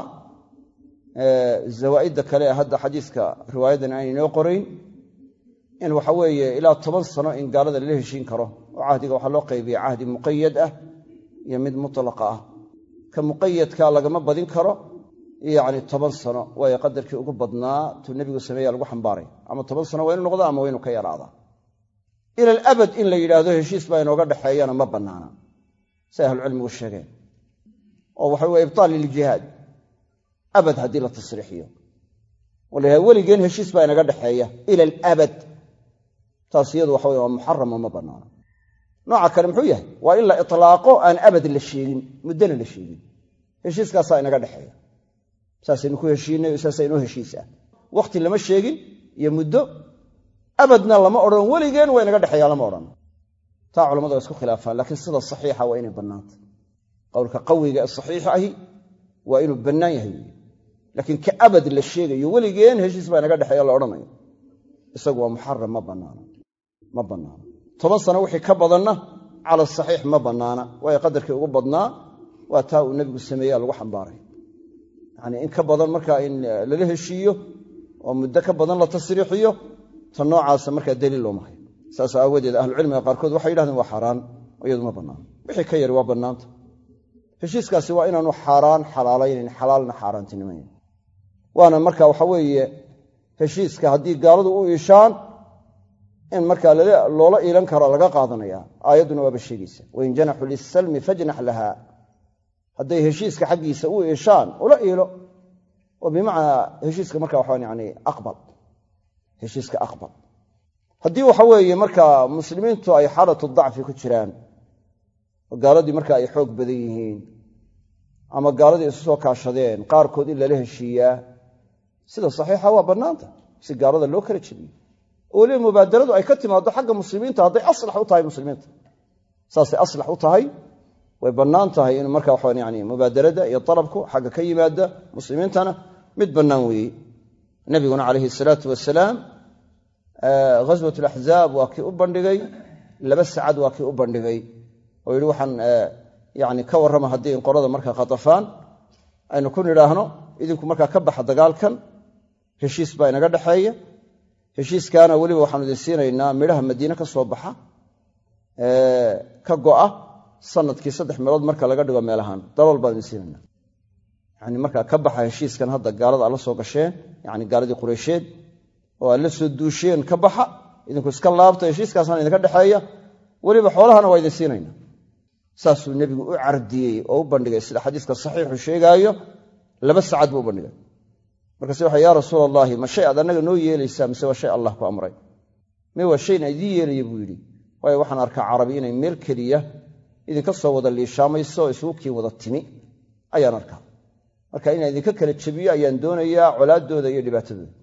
zawaa'idda kale hadda xadiiska riwaayadan aan inoo qorayn in waxa weeye ilaa toban sano in gaalada lala heshiin karo oo cahdiga waxaa loo qaybiya cahdi muqayad ah iyo mid mutlaqa ah. Ka muqayadka lagama badin karo yacni toban sano waayo qadarkii ugu badnaa tuu nebigu sameeya lagu xambaaray. Ama toban sano waa inu noqda ama waa inu ka yaraadaa ila alabad in la yidhaahdo heshiis baa inooga dhexeeyana ma bannaana say ahlucilmigu sheegeen. Oo waxa weye ibtaal liljihaad abad haddii la tasriixiyo. Oo weligeen heshiis baa inaga dhexeeya ila alabad. Taas iyadu waxa weye waa muxaramo ma bannaana nooca kale muxuu yahay? Waa in la itlaaqo aan abad la sheegin muddona la sheegin. Heshiiskaasaa inaga dhexeeya saasaynu ku heshiinay inoo heshiis ah. Wakhti lama sheegin iyo muddo abadna lama odhan weligeen waa inaga dhexeeya lama odhan. Taa culamadu waa isku khilaafaan laakiin sida saxiixa waa inay bannaanta qowlka qawiga ee saxiixa ahi waa inuu bannaan yahay. wey laakiin ka abad la sheegayo weligeen heshiis baa inaga dhexeeya la odhanayo. Isagu waa muxaram ma bannaana ma bannaana toban sano wixii ka badanna cala saxiix ma bannaana. Waayo qadarkii ugu badnaa waa taa uu nebigu sameeyaa lagu xambaaray. Yacnii in ka badan markaa in lala heshiiyo oo muddo ka badan la tasriixiyo ta noocaasa markaa daliil looma hayo saas aawadeed ahlucilmiga qaarkood waxay yidhahdeen waa xaaraan iyadu ma bannaana wixii ka yari waa bannaanta. Heshiiskaasi waa inaanu xaaraan xalaalaynayn xalaalna xaaraantinimayn waana marka waxa weeye heshiiska haddii gaaladu u iishaan in markaa loola iilan karo laga qaadanaya. Aayadduna waaba sheegaysa wain janaxu lisalmi fajnax laha. Hadday heshiiska xaggiisa u iishaan ula iilo. Oo bimacnaa heshiiska marka waxaa yani aqbal heshiiska aqbal. Haddii waxa weeye markaa muslimiintu ay xaalatu dacfi ku jiraan oo gaaladii marka ay xoog badan yihiin ama gaaladii isu soo kaashadeen qaarkood in lala heshiiyaa sida saxiixa waa bannaanta si gaalada loo kala jebiyo weliba mubaadaradu ay ka timaaddo xagga muslimiinta hadday aslax u tahay muslimiinta. Saasay aslax u tahay way bannaan tahay in marka waxa yani mubaadarada iyo dalabku xagga ka yimaada muslimiintana mid bannaan weeye. Nebiguna calayhi salaatu wasalaam ghaswat alaxzaab waa kii u bandhigay laba sacad waa kii u bandhigay. Oo yidhi waxaan yani ka warrama haddii in qorada marka khatafaan. Aynu ku nidhaahno idinku markaa ka baxa dagaalkan heshiis baa inaga dhexeeya heshiiskaana weliba waxaanu idin siinaynaa midhaha madiine ka soo baxa ka go'a sannadkii saddex meelood marka laga dhigo meelahaan. Dalool baan idin siinayna yani markaa ka baxa heshiiskan hadda gaalada aad la soo gasheen yani gaaladii qureysheed oo aad la soo duusheen ka baxa idinku iska laabta heshiiskaasna idinka dhexeeya weliba xoolahana waa idin siinayna saasuu nebigu u cardiyey oo u bandhigay sida xadiiska saxiixu sheegaayo laba sacad buu u bandhigay markaase waxa yaa rasuul allaahi ma shay aad annaga noo yeelaysaa mise waa shay allah ku amray? Me waa shayna idiin yeelaya buu yidhi. Waayo waxaan arkaa carabi inay meel keliya idinka soo wada liishaamayso oo isugu kiin wada timi ayaan arkaa. Marka inaan idinka kala jebiyo ayaan doonayaa colaaddooda iyo dhibaatadooda.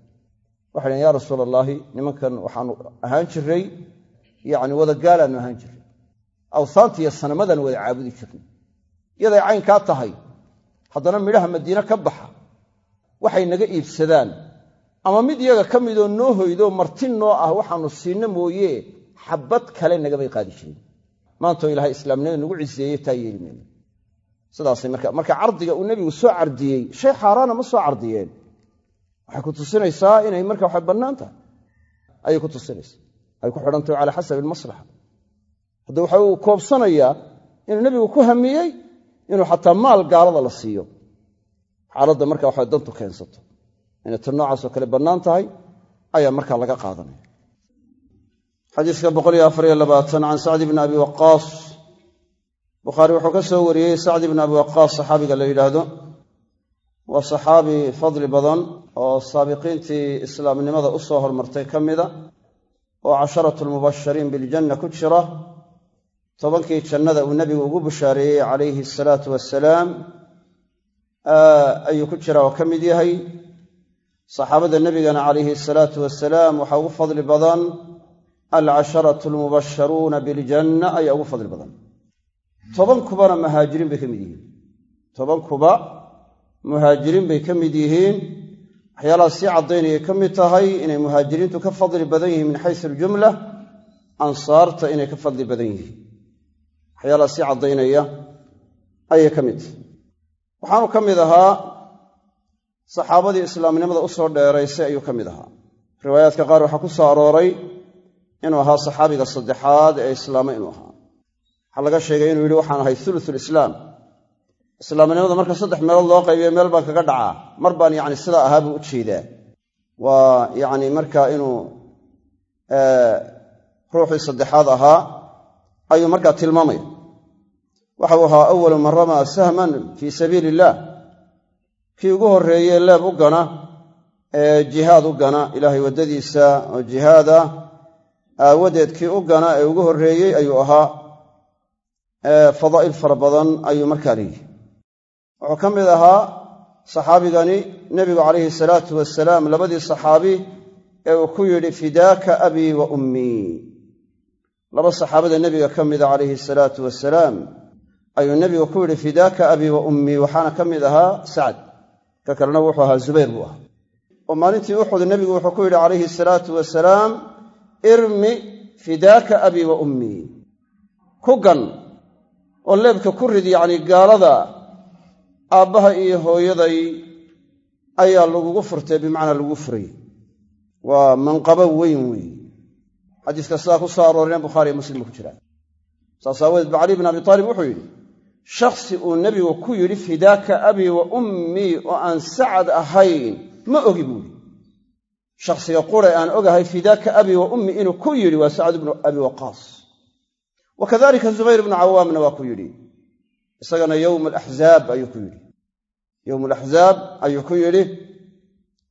Waxay dhhen yaa rasuul allaahi nimankan waxaanu ahaan jiray yacni wadagaalaannu ahaan jiray awsaanta iyo sanamadan wada caabudi jirnay. Yaday caynkaa tahay. Haddana midhaha madiine ka baxa waxay naga iibsadaan. Ama mid iyaga ka midoo noo hoydoo marti noo ah waxaanu siinno mooye xabad kale nagamay qaadi jirin. Maantoo ilaahay islaamnimada nagu ciseeye taa yeeli mayno sidaasay marka cardiga uu nebigu soo cardiyey shay xaaraana ma soo cardiyeen? Waxay ku tusinaysaa inay marka waxay bannaan tahay. Ayay ku tusinaysaa. Ay ku xidhantahy calaa xasabi almaslaxa. Hadda waxa uu koobsanayaa inuu nebigu ku hamiyey inuu xataa maal gaalada la siiyo xaaladda marka waxa dantu keensato. Inay tan noocaasoo kale bannaan tahay ayaa markaa laga qaadanaya. Xadiiska can sacdi bni abi waqaas. Bukhaari wuxuu ka soo wariyey sacdi bni abi waqaas saxaabiga la yidhaahdo. Waa saxaabi fadli badan oo saabiqiintii islaamnimada u soo hormartay ka mida oo casharatu lmubashariin biljanna ku jira. Tobankii jannada uu nebigu ugu bushaareeyey calayhi asalaatu wasalaam ayuu ku jira oo ka mid yahay saxaabada nebigana calayhi asalaatu wasalaam waxaa ugu fadli badan alcasharatu almubasharuuna biljanna ayaa ugu fadli badan toban kubana muhaajiriin bay ka mid yihiin toban kuba muhaajiriin bay ka mid yihiin waxyaalaha sii caddaynayay ka mid tahay inay muhaajiriintu ka fadli badan yihiin min xaysu aljumla ansaarta inay ka fadli badan yihiin waxyaalaha sii caddaynaya ayay ka mid tahay waxaanu ka mid ahaa saxaabadii islaamnimada u soo dheeraysay ayuu ka mid ahaa. Riwaayaadka qaar waxaa ku soo arooray inuu ahaa saxaabiga saddexaad ee islaamay inuu ahaa. Waxaa laga sheegay inuu yidhi waxaan ahay ululislaam islaamnimada marka saddex meelood loo qaybiyo meel baan kaga dhacaa. Mar baan yacni sidaa ahaa buu u jeedaa. Waa yacni marka inuu ruuxii saddexaad ahaa ayuu markaa tilmaamaya waxau ahaa awalu man ramaa sahman fii sabiili illaah kii ugu horreeye leeb u gana ee jihaad u gana ilaahay waddadiisa oo jihaada aawadeed kii u gana ee ugu horreeyey ayuu ahaa fadaa'il fara badan ayuu markaa leeyihi wuxuu ka mid ahaa saxaabigani nebigu calayhi salaatu wasalaam labadii saxaabi ee uu ku yidhi fidaaka abii wa ummii. Laba saxaabada nebiga ka mida calayhi salaatu wasalaam ayuu nebigu ku yidhi fidaaka abii wa ummii waxaana ka mid ahaa sacd ka kalena wuxuu ahaa zubayr buu ahaa. Oo maalintii uxud nebigu wuxuu ku yidhi calayhi salaatu wasalaam irmi fidaaka abii wa ummii ku gan oo leebka ku rid yacni gaalada aabbaha iyo hooyaday ayaa lagugu furtay bimacnaa lagu furay. Waa manqabo weyn weeye xadiiska sidaa ku soo aroorina bukhaariiyo muslim ba ku jiraan saas aawadeed ba cali bin abi taalib wuxuu yidhi shakhsi uu nebigu ku yidhi fidaaka abii wa ummii oo aan sacad ahayn. Ma ogi buuhi shakhsiga qure aan ogahay fidaaka abii wa ummii inuu ku yidhi waa sacad ibnu abi waqaas. Wa kadalika zubayr ibnu cawaamna waa ku yidhi. Isagana yowm alaxzaab ayuu ku yidhi. Yowm alaxzaab ayuu ku yidhi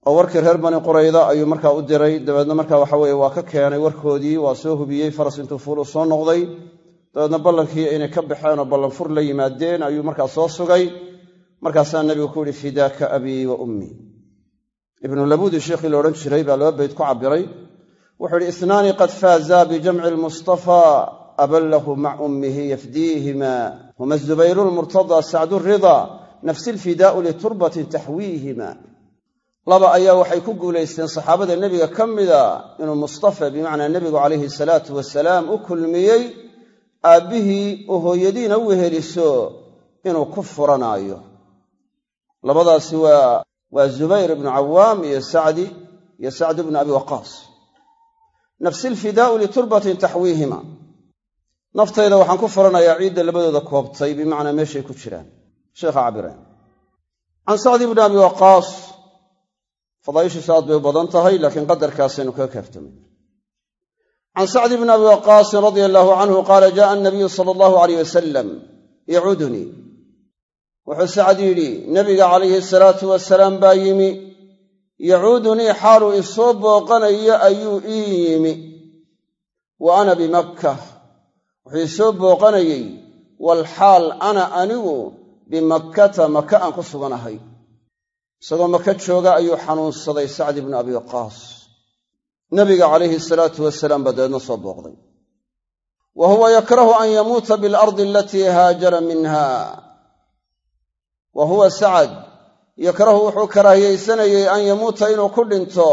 oo warkii reer bani qurayda ayuu markaa u diray. Dabeedna markaa waxa weeye waa ka keenay warkoodii waa soo hubiyey faras intuu fuulu soo noqday dabeedna ballankii inay ka baxeen oo ballanfur la yimaadeen ayuu markaa soo sugay. Markaasaa nebigu ku yihi fidaaka abii wa ummii ibnu labuudi sheikhii la odhan jiray baa laba bayd ku cabbiray. Wuxuu ihi isnaani qad faazaa bijamci lmustafaa aballahu mac ummihi yafdiihima huma zubayru lmurtadaa sacdu ridaa nafsi lfidaau liturbatin taxwiihima laba ayaa waxay ku guulaysteen saxaabada nebiga ka mida inuu mustafa bimacnaa nebigu calayhi salaatu wasalaam u kulmiyey aabbihii oo hooyadiina weheliso inuu ku furanaayo. Labadaasi waa waa zubayr ibnu cawaam iyo sacdi iyo sacd ibnu abi waqaas. Nafsi lfidaau liturbatin taxwiihima. Naftayda waxaan ku furanayaa ciidda labadooda koobtay bimacnaa meeshay ku jiraan. Sheekha cabireen. Can sacdi ibni abi waqaas fadaaishiisu aad bay u badan tahay laakiin qadarkaasaynu kaga kaaftamay can sacdi bni abi waqaasin radia allaahu canhu qaala jaءa anabiyu sala allahu alayh wasalam yacuudunii wuxuu sacd yidhi nebiga calayhi salaatu wasalaam baa yimi yacuudunii xaaluu isoo booqanayo ayuu ii yimi wa ana bimakka wuxuu isoo booqanayey walxaal ana anigu bimakkata maka aan ku suganahay isagoo maka jooga ayuu xanuunsaday sacd ibnu abi waqaas nabiga calayhi salaatu wasalaam baa dabeedna soo booqday. Wa huwa yakrahu an yamuuta bialardi alatii haajara minha. Wa huwa sacad yakrahu wuxuu karaahiyaysanayey an yamuuta inuu ku dhinto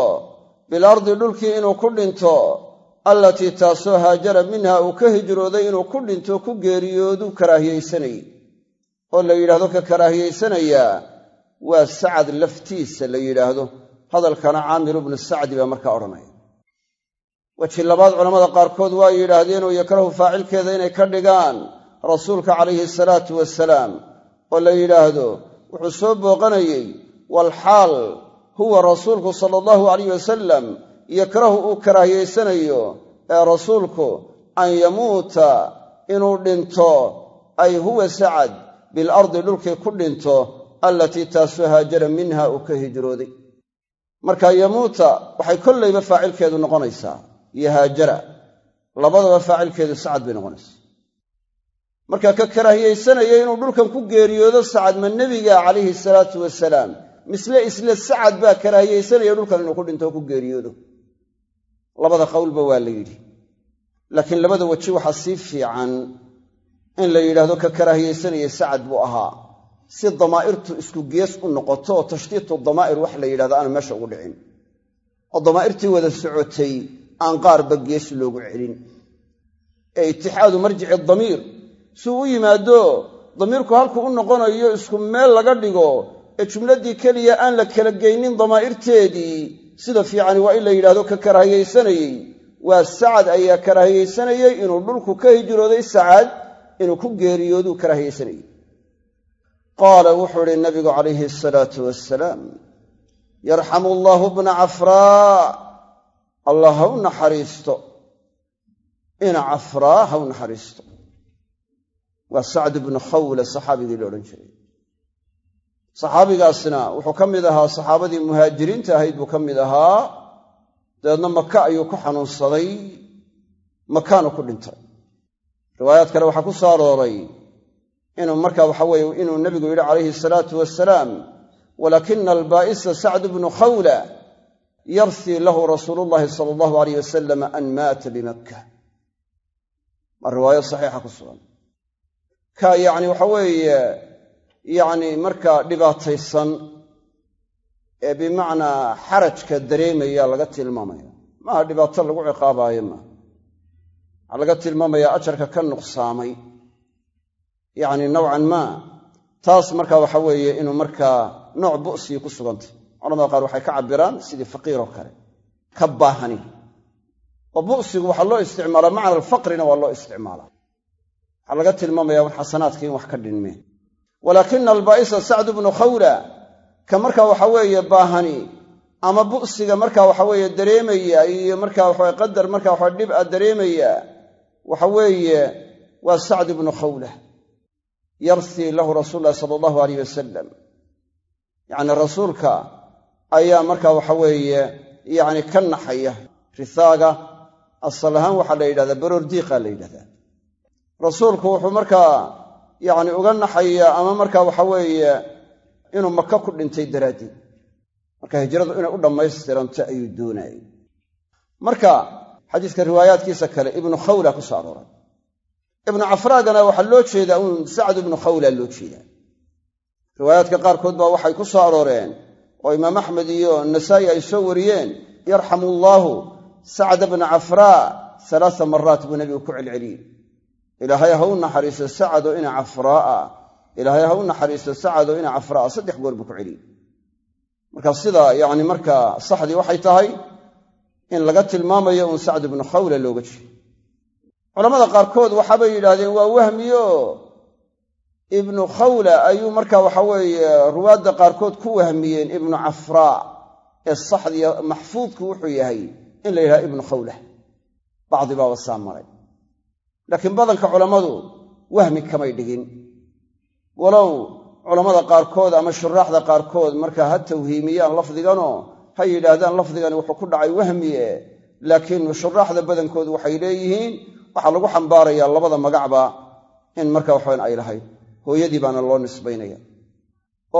bilardi dhulkii inuu ku dhinto allatii taasoo haajara minha uu ka hijrooday inuu ku dhinto ku geeriyooduu karaahiyaysanayey oo la yidhahdo ka karaahiyaysanayaa waa sacad laftiisa la yidhaahdo. Hadalkana caamir ibnu sacdi baa markaa odhanaya weji labaad culammada qaarkood waa yidhaahdeenoo yakrahu faacilkeeda inay ka dhigaan rasuulka calayhi salaatu wasalaam oo la yidhaahdo wuxuu soo booqanayey walxaal huwa rasuulku sala allahu alayh wasalam yakrahu uu karaahiyaysanayo ee rasuulku an yamuuta inuu dhinto ay huwa sacad bilardi dhulkii ku dhinto allatii taasoo haajara minha uu ka hijrooday. Marka yamuuta waxay kollayba faacilkeedu noqonaysaa iyo haajara. Labadaba faacilkeedu sacad bay noqonaysaa markaa ka karaahiyaysanaya inuu dhulkan ku geeriyoodo sacad ma nebiga calayhi salaatu wasalaam. Misle isle sacad baa karaahiyaysanaya dhulkan inuu ku dhinto ku geeriyoodo. Labada qowlba waa la yidhi. Laakiin labada weji waxaa sii fiican in la yidhaahdo ka karaahiyaysanaya sacad buu ahaa. Si damaa'irtu isku gees u noqoto oo tashtiitu damaa'ir wax la yidhahdo aanu meesha ugu dhicin. Oo damaa'irtii wada socotay aan qaarba gees loogu celin. Ee itixaadu marjici damiir suu u yimaado damiirku halkuu u noqonayo isku meel laga dhigo ee jumladdii keliya aan la kala geynin damaa'irteedii sida fiicani waa in la yidhahdo ka karaahiyaysanayey waa sacad ayaa karaahiyaysanayey inuu dhulku ka hijrooday sacad inuu ku geeriyooduu karaahiyaysanayey qaala wuxuu idhi nabigu calayhi asalaatu wasalaam yarxamu allaahu bna cafraa allah ha u naxariisto. Ina cafraa ha u naxariisto. Waa sacd bnu khawla saxaabigii la odhan jiray. Saxaabigaasna wuxuu ka mid ahaa saxaabadii muhaajiriinta ahayd buu ka mid ahaa. Dabeedna maka ayuu ku xanuunsaday makaanu ku dhintay. Riwaayaad kale waxaa ku soo arooray inuu marka waxa weye inuu nebigu yidhi calayhi salaatu wasalaam walaakina albaa'isa sacd bnu khawla yarhii lahu rasuulu llahi sala allahu alayh wasalam an maata bimakka waa riwaayo saxiixa ku sugan. Ka yacni waxa weeye yacni markaa dhibaataysan ee bimacnaa xarajka dareemaya laga tilmaamaya maaha dhibaato lagu ciqaabaayo maaha waxaa laga tilmaamayaa ajarka ka nuqsaamay. Yacni nowcan maa taas marka waxa weeye inuu markaa nooc bu'sigii ku sugantay culamada qaar waxay ka cabbiraan sidii faqiiroo kale. Ka baahani. Oo bu'sigu waxaa loo isticmaalaa macna alfaqrina waa loo isticmaalaa waxaa laga tilmaamaya un xasanaadka in wax ka dhinmeen walaakina albaa'isa sacdu bnu khawla ka marka waxa weeye baahani ama bu'siga marka waxa weeye dareemaya iyo marka waxawe qadar marka waxa dhib dareemaya waxa weeye waa sacd bnu khawla. Yarhii lahu rasuulu llahi sala allahu alayh wasalam yacni rasuulka ayaa marka waxa weeye yacni ka naxaya. Rithaaga asal ahaan waxaa la yidhahdaa baroor diiqa la yidhahdaa. Rasuulku wuxuu markaa yacni uga naxayaa ama marka waxa weeye inuu maka ku dhintay daraaddeed. Marka hijradu inay u dhammaystiranto ayuu doonayay. Marka xadiiska riwaayaadkiisa kale ibnu khawla ku soo arooray. Ibnu cafraagana waxaa loo jeedaa uun sacd ibnu khawla loo jeedaa. Riwaayaadka qaarkood baa waxay ku soo arooreen oo imaam axmed iyo nasaa'i ay soo wariyeen yarxamu allaahu sacda bna cafraa alaaa maraat buu nebigu ku celceliyey. Ilaahay ha u naxariiso sacado ina cafraa'a ilaahay ha u naxariiso sacado ina cafraa'a saddex goor buu ku celiyey marka sida yacni markaa saxdii waxay tahay in laga tilmaamayo uun sacd ibnu khawla looga jeedo. Culamada qaarkood waxaabay yidhaahdeen waa wahmiyo ibnu khawla ayuu marka waxa weeye ruwaadda qaarkood ku wahmiyeen ibnu cafraa ee saxdiya maxfuudku wuxuu yahay in la yidhaha ibnu khawla. Bacdi baaba saa maray. Laakiin badanka culammadu wahmi kamay dhigin. Walow culammada qaarkood ama shuraaxda qaarkood markaa ha tawhiimiyaan lafdiganoo ha yidhaahdaan lafdigani wuxuu ku dhacay wahmiye laakiin shuraaxda badankood waxay leeyihiin waxaa lagu xambaarayaa labada magacba in marka waxawan ay lahayd hooyadii baana loo nisbaynaya.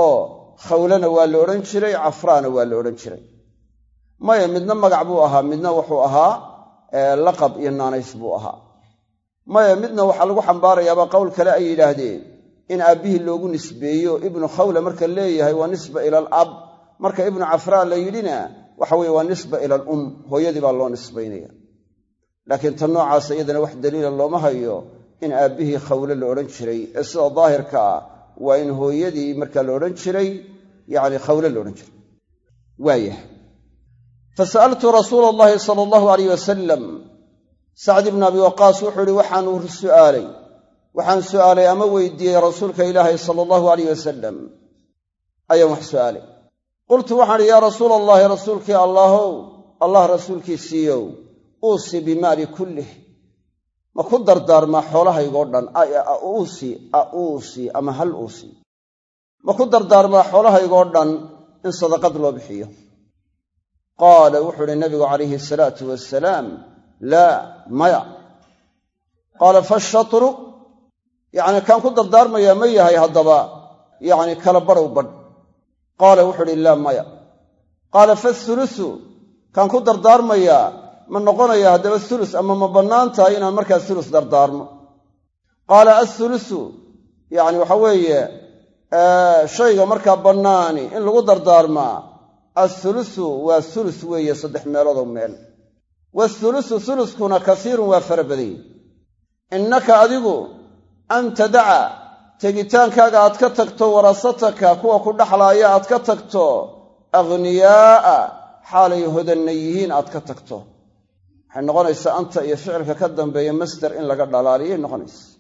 Oo khawlana waa la odhan jiray cafraana waa la odhan jiray. Maya midna magac buu ahaa midna wuxuu ahaa laqab iyo naanays buu ahaa. Maya midna waxaa lagu xambaarayaaba qowl kale ay yidhaahdeen in aabbihii loogu nisbeeyo. Ibnu khawla marka leeyahay waa nisba ila alab marka ibnu cafraa la yidhina waxa weye waa nisba ila alum hooyadii baa loo nisbaynaya. Laakiin tan noocaasa iyadana wax daliila looma hayo in aabbihii khawle la odhan jiray. Ee sida daahirka ah waa in hooyadii marka la odhan jiray yacni khawle la odhan jiray. Waayahay. Fasa'altu rasuula allahi sala allahu alayh wasalam sacd ibnu abi waqaas wuxuu ihi waxaanu su'aalay waxaan su'aalay ama weydiiyey rasuulka ilaahay sala allahu alayh wasalam ayaan wax su'aalay. Qultu waxaan idhi yaa rasuula allahi rasuulkii allaahow allah rasuulkiisiiyow uusi bimaali kullih ma ku dardaarmaa xoolahaygoo dhan? Auusi auusi ama hal uusi ma ku dardaarmaa xoolahaygoo dhan in sadaqad loo bixiyo? Qaala wuxuu idhi nabigu calayhi asalaatu wasalaam laa maya. Qaala fashatru yacni kaan ku dardaarmayaa ma yahay haddaba yacni kala badhow badh. Qaala wuxuu uhi laa maya. Qaala fathulusu kaan ku dardaarmayaa ma noqonaya haddaba thulus ama ma bannaan tahay inaan markaa thulus dardaarmo qaala athulusu yacni waxa weeye shayga markaa bannaani in lagu dardaarmaa athulusu waa thulus weeye saddex meeloodoo meel. Wathulusu thuluskuna kasiirun waa fara badany innaka adigu an tadaca tegitaankaaga aad ka tagto warasataka kuwa ku dhaxlaaya aad ka tagto aghniyaa'a xaalay hodanna yihiin aad ka tagto waxay noqonaysaa anta iyo ficilka ka dambeeya masder in laga dhalaaliyay noqonaysa.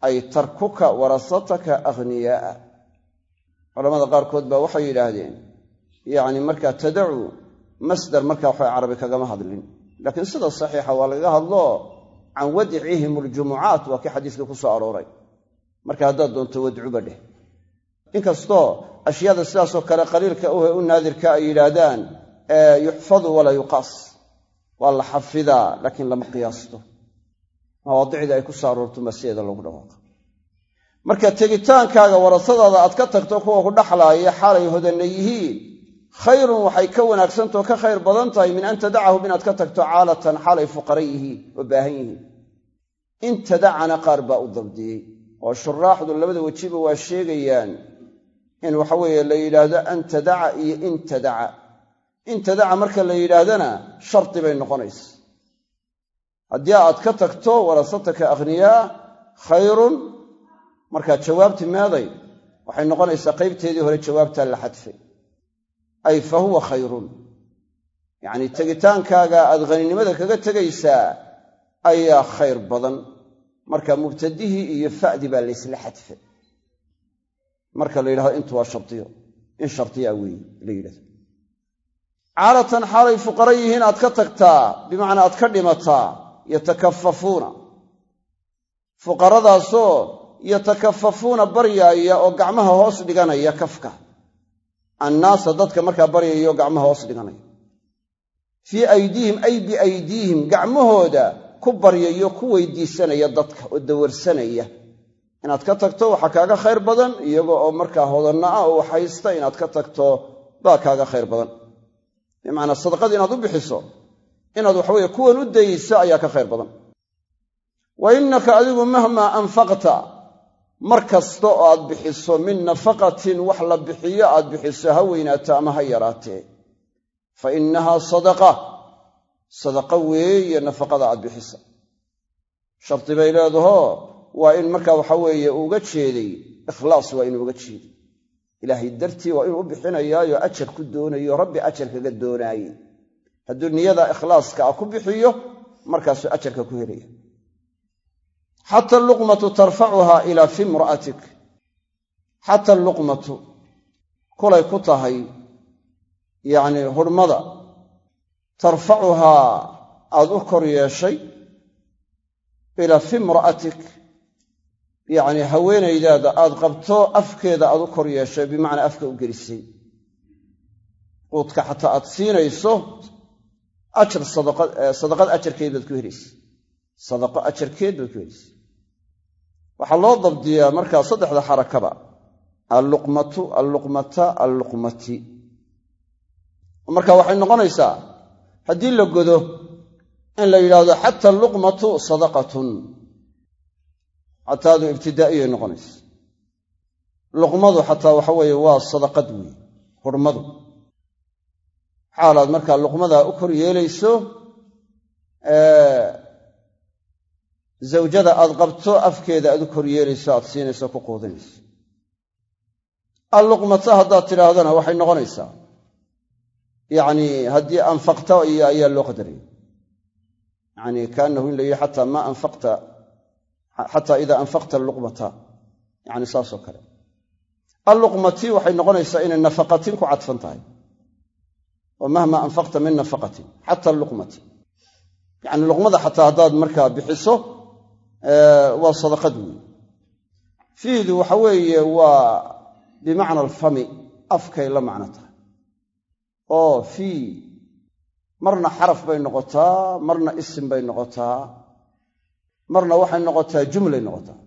Ay tarkuka warasataka aghniyaa'a culamada qaarkood baa waxay yidhaahdeen yacni markaa tadacu masder markaa waxay carabi kagama hadlin. Laakiin sida saxiixa waa lagaga hadlo can wadcihim aljumucaat waa kii xadiiskii ku soo arooray. Marka haddaad doonto wadcuba dheh. Inkastoo ashyaada sidaasoo kale qaliilka uhe u naadirka ay yidhaahdaan yuxfadu walaa yuqaas waa la xafidaa laakiin lama qiyaasto. Mawaadicdii ay ku soo aroorto maa sideeda loogu marka tegitaankaaga warasadaada aad ka tagto kuwa ku dhaxlaaya xaalay hodanna yihiin. Khayrun waxay ka wanaagsantao ka khayr badan tahay min an tadacahum inaad ka tagto caalatan xaalay fuqara yihiin oo baahan yihiin. In tadacana qaar baa u dabdiyey. Oo shuraaxdu labada wejiba waa sheegayaan in waxaweeye la yidhaahdo an tadaca iyo in tadaca in tadaca marka la yidhaahdana shardi bay noqonaysa. Haddii aad ka tagto warasataka akhniyaa khayrun. Markaa jawaabti meeday waxay noqonaysaa qaybteedii hore jawaabtaa la xadfay. Ay fa huwa khayrun. Yacnii tegitaankaaga aad haninimada kaga tegaysaa ayaa khayr badan. Marka mubtadihii iyo fa'di baa laysla xadfay. Marka la yidhahdo intu waa shardiyo in shardiyaa weeye la yidhahdo caalatan xaalay fuqara yihiin aad ka tagtaa bimacnaa aad ka dhimataa yatakafafuuna. Fuqaradaasoo yatakafafuuna baryaaya oo gacmaha hoos dhiganaya kafka. Annaasa dadka markaa baryayo gacmaha hoos dhiganaya. Fii aydiihim ay biaydiihim gacmahooda ku baryayo ku weydiisanaya dadka oo dawarsanaya. Inaad ka tagto waxaa kaaga khayr badan iyaga oo markaa hodanna ah oo waxhaysta inaad ka tagto baa kaaga khayr badan bimacnaa sadaqada inaad u bixiso inaad waxaweye kuwan u dayso ayaa ka khayr badan. Wa innaka adigu mahmaa anfaqta mar kasta oo aad bixiso min nafaqatin wax la bixiyo aad bixiso ha weynaato ama ha yaraatee fa innahaa sadaqa sadaqa weeye nafaqada aad bixisa. Shardi bay leedahoo waa in markaa waxa weeye uuga jeeday ikhlaas waa inuu uga jeeday ilaahay dartii waa inuu u bixinayaayo ajar ku doonayo rabbi ajar kaga doonaaye. Hadduu niyada ikhlaaska ah ku bixiyo markaasuu ajarka ku helaya xata alluqmatu tarfacuhaa ilaa fi imra'atik. Xata alluqmatu kulay ku tahay yacnii hudhmada tarfacuhaa aad u kor yeeshay ilaa fi imra'atik yacnii haweenaydaada aad qabto afkeeda aad u kor yeeshay bimacnaa afka u gelisay. Quudka xataa aad siinayso ajar sadaqad ajarkeed baad ku helaysa sadaqo ajarkeed baad ku helaysa waxaa loo dabdiyaa markaa saddexda xarakaba. Alluqmatu alluqmata alluqmati. Marka waxay noqonaysaa haddii la godo in la yidhaahdo xata alluqmatu sadaqatun xataadu ibtidaa'iyay noqonaysa. Luqmadu xataa waxa weeye waa sadaqad weeye hurmadu. Xaalaad markaa luqmadaa u kor yeelayso zawjada aad qabto afkeeda aad u kor yeelayso aad siinayso ku quudinayso. Alluqmata haddaad tidhaahdana waxay noqonaysaa. Yacnii haddii anfaqta iyo ayaa loo qadaraya yacni kaanahu in la yidhi xataa maa anfaqta xataa idaa anfaqta alluqmata. Yacni saasoo kale. Alluqmati waxay noqonaysaa inay nafaqatin ku cadfan tahay. Oo mahma anfaqta min nafaqatin xata alluqmati. Yacni luqmada xataa haddaad markaa bixiso waa sadaqad weeye fiidu waxa weeye waa bimacna alfami afkay la macno tahay. Oo fii marna xaraf bay noqotaa marna isim bay noqotaa marna waxay noqotaa jumlay noqotaa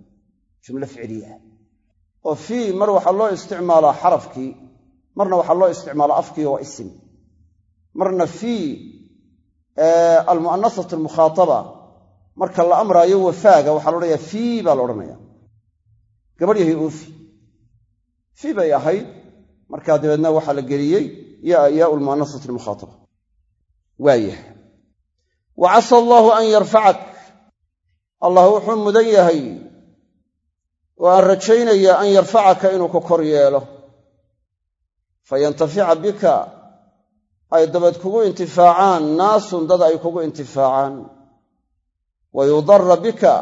jumlo ficiliya oo fii mar waxaa loo isticmaalaa xarafkii marna waxaa loo isticmaalaa afkii waa isim. Marna fii almu'anasatu almukhaataba marka la amraayo wafaaga waxaa la odhanayaa fii baa la odhanaya gabadh yahay fii bay ahayd markaa dabeedna waxaa la geliyey yaa yaau lmu'anasati almukhaataba waayah wa casa an yarfacak allah wuxuu mudan yahay. Oo aan rajaynayaa an yarfacaka inuu ku kor yeelo. Fayantafica bika. Ay dabeed kugu intifaacaan. Naasun dad ay kugu intifaacaan. Wa yudara bika.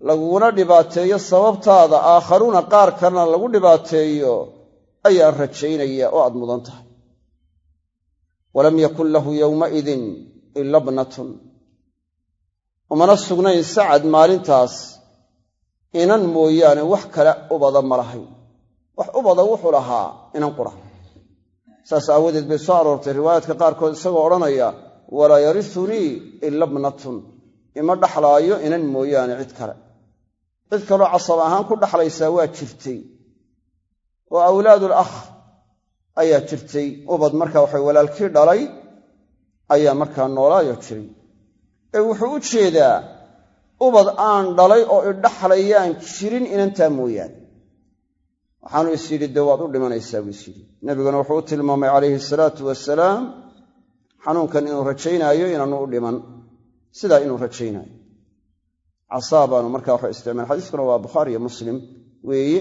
Laguguna dhibaateeyo sababtaada. Aakharuuna qaar kalena lagu dhibaateeyo. Ayaan rajaynaya oo aad mudan tahay. Walam yakun lahu yowmaidin ila bnatun umana sugnayn sacad maalintaas inan mooyaane wax kale ubada ma lahayn. Wax ubada wuxuu lahaa inan qura saas aawadeed bay soo aroortay. Riwaayaadka qaarkood isagoo odhanaya walaa yarisunii ila bnatun ima dhaxlaayo inan mooyaane cid kale. Cid kaloo casab ahaan ku dhaxlaysaa waa jirtay. Oo awlaadul akh ayaa jirtay. Ubad markaa waxay walaalkii dhalay ayaa markaa noolaayo jiray ee wuxuu u jeedaa ubad aan dhalay oo idhaxlayaan jirin inantaa mooyaane. Waxaanu is yidhi dee waad u dhimanaysaa? buu is yidhi. Nebiguna wuxuu u tilmaamay calayhi salaatu wasalaam xanuunkan inuu rajaynaayo inaanu u dhiman. Sidaa inuu rajaynaayo. Casaa baanu markaa waxa isticmaal xadiiskuna waa bukhaari iyo muslim weeye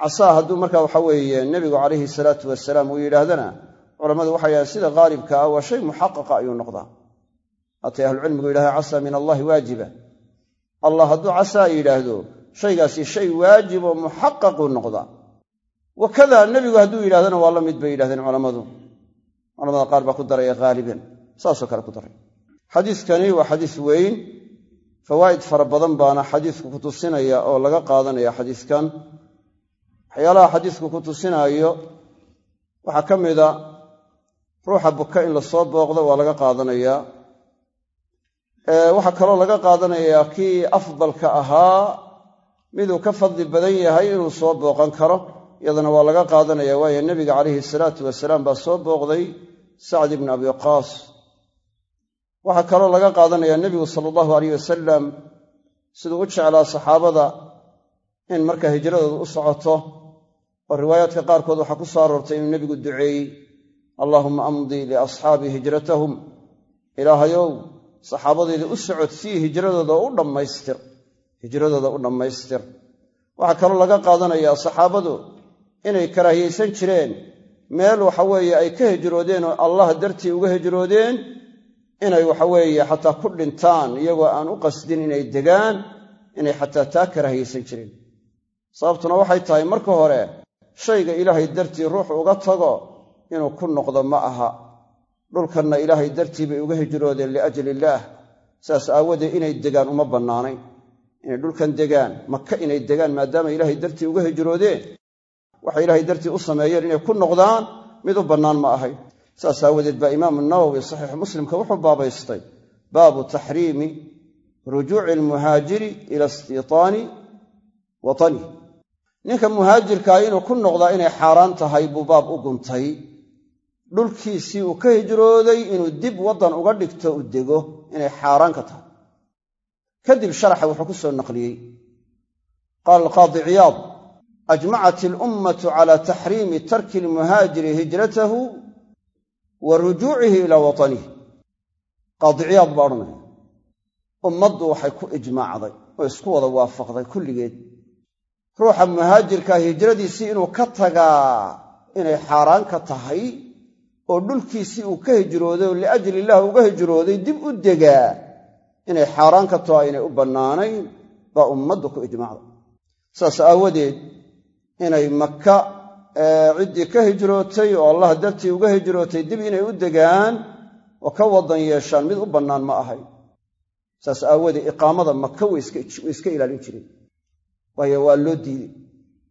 casaa hadduu markaa waxa weeye nebigu calayhi salaatu wasalaam uu yidhaahdana culammadu waxay yidhahdeen sida haalibka ah waa shay muxaqaqa ayuu noqdaa haatay ahlucilmigu yidhahda casaa min allahi waajiba. Allah hadduu casaa yidhaahdo shaygaasi shay waajib oo muxaqaquu noqdaa wakada nebigu hadduu yidhahdana waa la mid bay yidhahdeen culammadu culamada qaar baa ku daraya haaliban saasoo kale ku daray. Xadiiskani waa xadiis weyn. Fawaa'id fara badan baana xadiisku ku tusinaya oo laga qaadanaya xadiiskan. Waxyaalaha xadiisku ku tusinaayo waxaa ka mida ruuxa buka in la soo booqdo waa laga qaadanayaa waxaa kaloo laga qaadanayaa kii afdalka ahaa miduu ka fadli badan yahay inuu soo booqan karo. Iyadana waa laga qaadanaya waayo nebiga calayhi salaatu wasalaam baa soo booqday sacd ibnu abi waqaas waxaa kaloo laga qaadanayaa nebigu sala allahu alayh wasalam siduu u jeclaa saxaabada in marka hijradooda u socoto oo riwaayaadka qaarkood waxaa ku soo aroortay inuu nebigu duceeyey allaahuma amdi liasxaabii hijratahum ilaahayow saxaabadayda u socodsii hijradooda u dhammaystir. Hijradooda u dhammaystir. Waxaa kaloo laga qaadanayaa saxaabadu inay karaahiyaysan jireen. Meel waxaweeye ay ka hijroodeen oo allah dartii uga hijroodeen inay waxaweeye xataa ku dhintaan iyagoo aan u qasdin inay degaan inay xataa taa karaahiyaysan jireen. Sababtuna waxay tahay marka hore shayga ilaahay dartii ruux uga tago inuu ku noqdo ma aha dhulkanna ilaahay dartii bay uga hijroodeen liajli illaah. Saas aawadeed inay degaan uma bannaanayn. Inay dhulkan degaan maka inay degaan maadaama ilaahay dartii uga hijroodeen. Waxay ilaahay dartii u sameeyeen inay ku noqdaan mid u bannaan ma ahay. Saas aawadeed baa imaamu nawowi saxiixu muslimka wuxuu baabaystay. Baabu taxriimi rujuuci almuhaajiri ila istiitaani watani. Ninka muhaajirkaa inuu ku noqdaa inay xaaraan tahay buu baab u guntay dhulkiisii uu ka hijrooday inuu dib waddan uga dhigto u dego inay xaaraan ka tahay. Kadib sharaxa wuxuu ku soo naqliyey. Qaala alqaadi ciyaad ajmacat ilummatu cala taxriimi tarki almuhaajiri hijratahu wa rujuucihi ilaa watanihi qaadi ciyaad baa odhanaya. Ummaddu waxay ku ijmaacday oo isku wada waafaqday kulligeed. Ruuxa muhaajirkaa hijradiisii inuu ka tagaa inay xaaraan ka tahay oo dhulkiisii uu ka hijrooday oo liajli illah uga hijrooday dib u degaa inay xaaraan ka taho aynay u bannaanayn baa ummaddu ku ijmaacday saas aawadeed inay maka ciddii ka hijrootay oo allah dartii uga hijrootay dib inay u degaan oo ka wadan yeeshaan mid u bannaan ma ahay. Saas aawadeed iqaamada maka way iska ilaalin jireen. Waayo waa loo diiday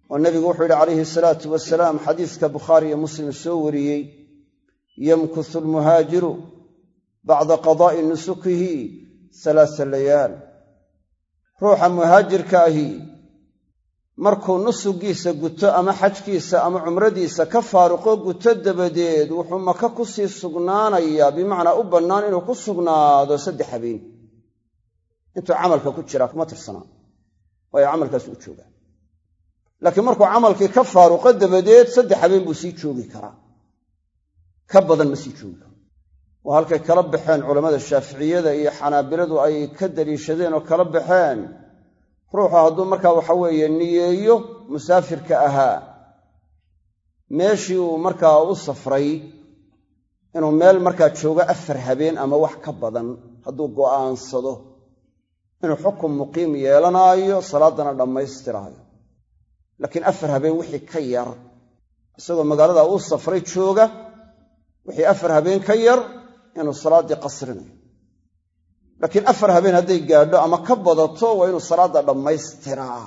oo nebigu wuxuu yidhi calayhi salaatu wasalaam xadiiska bukhaari iyo muslim soo wariyey yamkuthu almuhaajiru bacda qadaa'i nusukihi alaasa layaal ruuxa muhaajirka ahi markuu nusugiisa guto ama xajkiisa ama cumradiisa ka faaruqo guto dabadeed wuxuu maka ku sii sugnaanayaa bimacnaa u bannaan inuu ku sugnaado saddex habeen. Intuu camalka ku jiraa kuma tirsanaa waayo camalkaas u joogaa. Laakiin markuu camalkii ka faaruqo dabadeed saddex habeen buu sii joogi karaa ka badan ma sii joogi karo waa halkay kala baxeen culammada shaaficiyada iyo xanaabiladu ay ka daliishadeen oo kala baxeen. Ruuxu hadduu markaa waxa weeye niyeeyo musaafirka ahaa meeshii uu markaa u safray inuu meel markaa joogo afar habeen ama wax ka badan hadduu go'aansado. Inuu xukun muqiim yeelanaayo salaaddana dhammaystiraayo. Laakiin afar habeen wixii ka yar isagoo magaalada u safray jooga wixii afar habeen ka yar inuu salaaddii qasrinayo. Laakiin afar habeen hadday gaadho ama ka badato waa inuu salaadda dhammaystiraa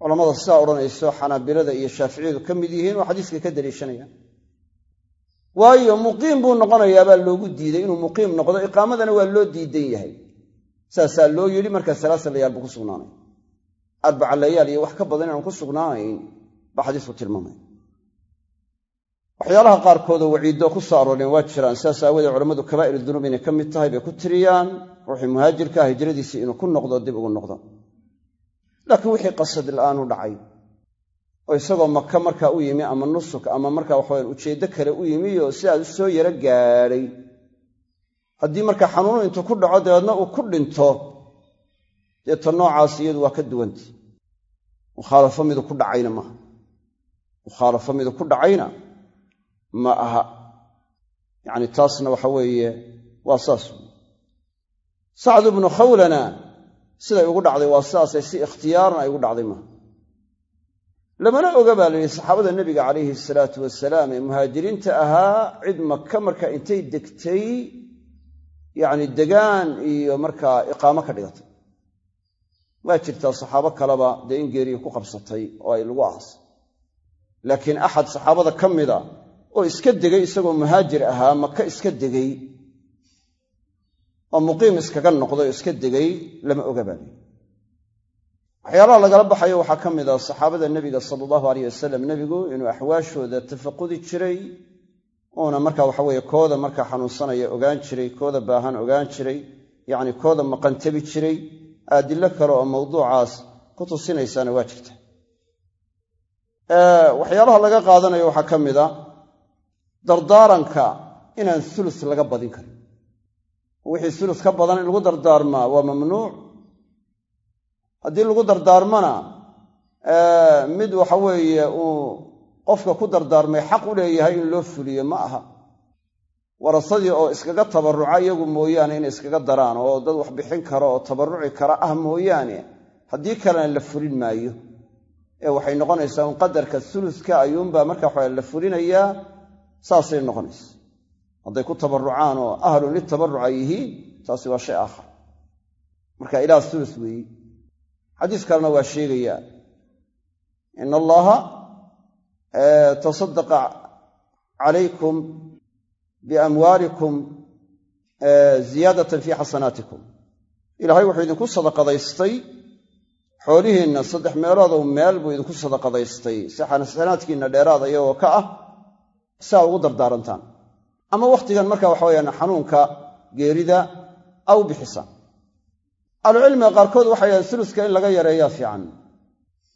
culammada sidaa odhanayso xanaabilada iyo shaaficiyadu ka mid yihiin oo xadiiska ka daliishanayaan waayo muqiim buu noqonayaa baa loogu diiday inuu muqiim noqdo. Iqaamadana waa loo diidan yahay. Saasaa loo yidhi markaa salaasa layaal buu ku sugnaanay. Arbaca layaal iyo wax ka badan inaan ku sugnaanayn baa xadiisku tilmaamaya waxyaalaha qaarkoodoo waciiddo ku soo arooreen waa jiraan sidaas aawoodee culammadu kabaa'ir dunuub inay ka mid tahay bay ku tiriyaan. Ruuxii muhaajirka hijradiisii inuu ku noqdo dib ugu noqdo. Laakiin wixii qasad la'aan u dhacay oo isagoo maka markaa u yimi ama nusuk ama markaa waxawayan ujeeddo kale u yimi oo sidaas u soo yaro gaadhay. Haddii markaa xanuunu intuu ku dhaco dabeedna uu ku dhinto. Dee ta noocaas iyadu waa ka duwanta mukhaalafo midu ku dhacayna maaha mukhaalafo midu ku dhacayna ma aha. Yacni taasna waxa weeye waa saas. Sacdu bnu khawlana siday ugu dhacday waa sidaasay si ikhtiyaaran ay ugu dhacday maaha lamana oga baa la yidhi saxaabada nebiga calayhi salaatu wasalaam ee muhaajiriinta ahaa cid maka marka intay degtay yacni degaan iyo markaa iqaamo ka dhigatay. Waa jirtaa saxaabo kaleba dee in geeriya ku qabsatay oo ay lagu aasay laakiin axad saxaabada ka mida oo iska degay isagoo muhaajir ahaa maka iska degay oo muqiim iskaga noqday iska degay lama oga waxyaalaha lagala baxayo waxaa ka mid ah saxaabada nebiga sala allahu aleyh wasalam nebigu inuu axwaashooda tafaqudi jiray uuna marka waxaweye kooda markaa xanuunsanaya ogaan jiray kooda baahan ogaan jiray yacni kooda maqantabi jiray aadilo kale oo mawduucaas ku tusinaysaana waa jirta. Waxyaalaha laga qaadanayo waxaa ka mid a dardaaranka inaan sulus laga badin karin. Wixii sulus ka badan in lagu dardaarmaa waa mamnuuc. Haddii lagu dardaarmana mid waxa weeye uu qofka ku dardaarmay xaq u leeyahay in loo fuliyo ma aha. Warasadii oo iskaga tabarruca iyagu mooyaane inay iskaga daraan oo dad wax bixin karo oo tabarruci kara ah mooyaane haddii kalena la fulin maayo. Ee waxay noqonaysaa un qadarka suluska ayuunbaa marka waxa la fulinayaa saasay noqonaysa. Hadday ku tabarrucaan oo ahlun litabarruc yihiin taasi waa shay aakhar. Marka ilaah sulus weeye xadiis kalena waa sheegayaa in allaha tasadaqa calaykum biamwaalikum ziyaadatan fii xasanaatikum. Ilaahay wuxuu idinku sadaqadaystay xoolihiinna saddex meeloodow meel buu idinku sadaqadaystay si xasanaadkiinna dheeraada iyagoo ka ah saa ugu dardaarantaan. Ama wakhtigan marka waxa weyaan xanuunka geerida aw bixisaan ahlucilmiga qaarkood waxay yidhahen suluska in laga yareeyaa fiican.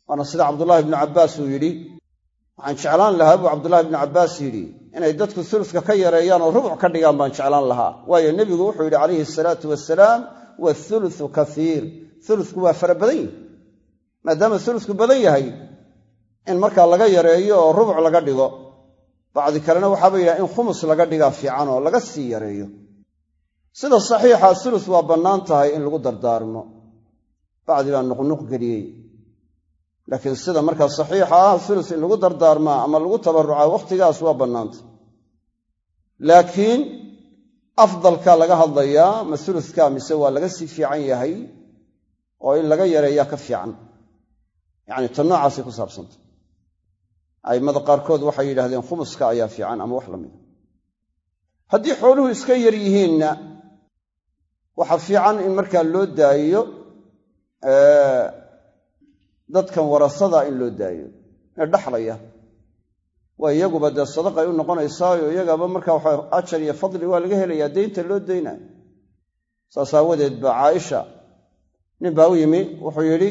Waana sida cabdullaahi ibnu cabbaas uu yidhi waxaan jeclaan lahaa buu cabdullahi ibnu cabbaas yidhi inay dadku suluska ka yareeyaan oo rubuc ka dhigaan baan jeclaan lahaa. Waayo nebigu wuxuu yidhi calayhi asalaatu wasalaam wathuluthu kaiir ulutku waa fara badan yihi maadaama sulusku badan yahay in markaa laga yareeyo oo rubuc laga dhigo bacdi kalena waxaaba yidhaha in khumus laga dhigaa fiican oo laga sii yareeyo. Sida saxiixa sulus waa bannaan tahay in lagu dardaarmo. Bacdi baa nuqnuq geliyey. Laakiin sida markaa saxiixa ah sulus in lagu dardaarmaa ama lagu tabarrucaa wakhtigaas waa bannaantah laakiin afdalka laga hadlayaa ma suluska mise waa laga sii fiican yahay oo in laga yareeyaa ka fiican. Yacni ta noocaasay ku saabsantay a'immada qaarkood waxay yidhahdeen khumuska ayaa fiican ama wax la mida haddii xooluhu iska yar yihiinna waxa fiican in markaa loo daayiyo dadkan warasada in loo daayo ee dhaxlaya. Waa iyaguba dee sadaqay u noqonaysaayo iyagaba marka waxa ajar iyo fadli waa laga helayaa deynta loo deynayo saas aawadeed caaisha nin baa u yimi wuxuu yidhi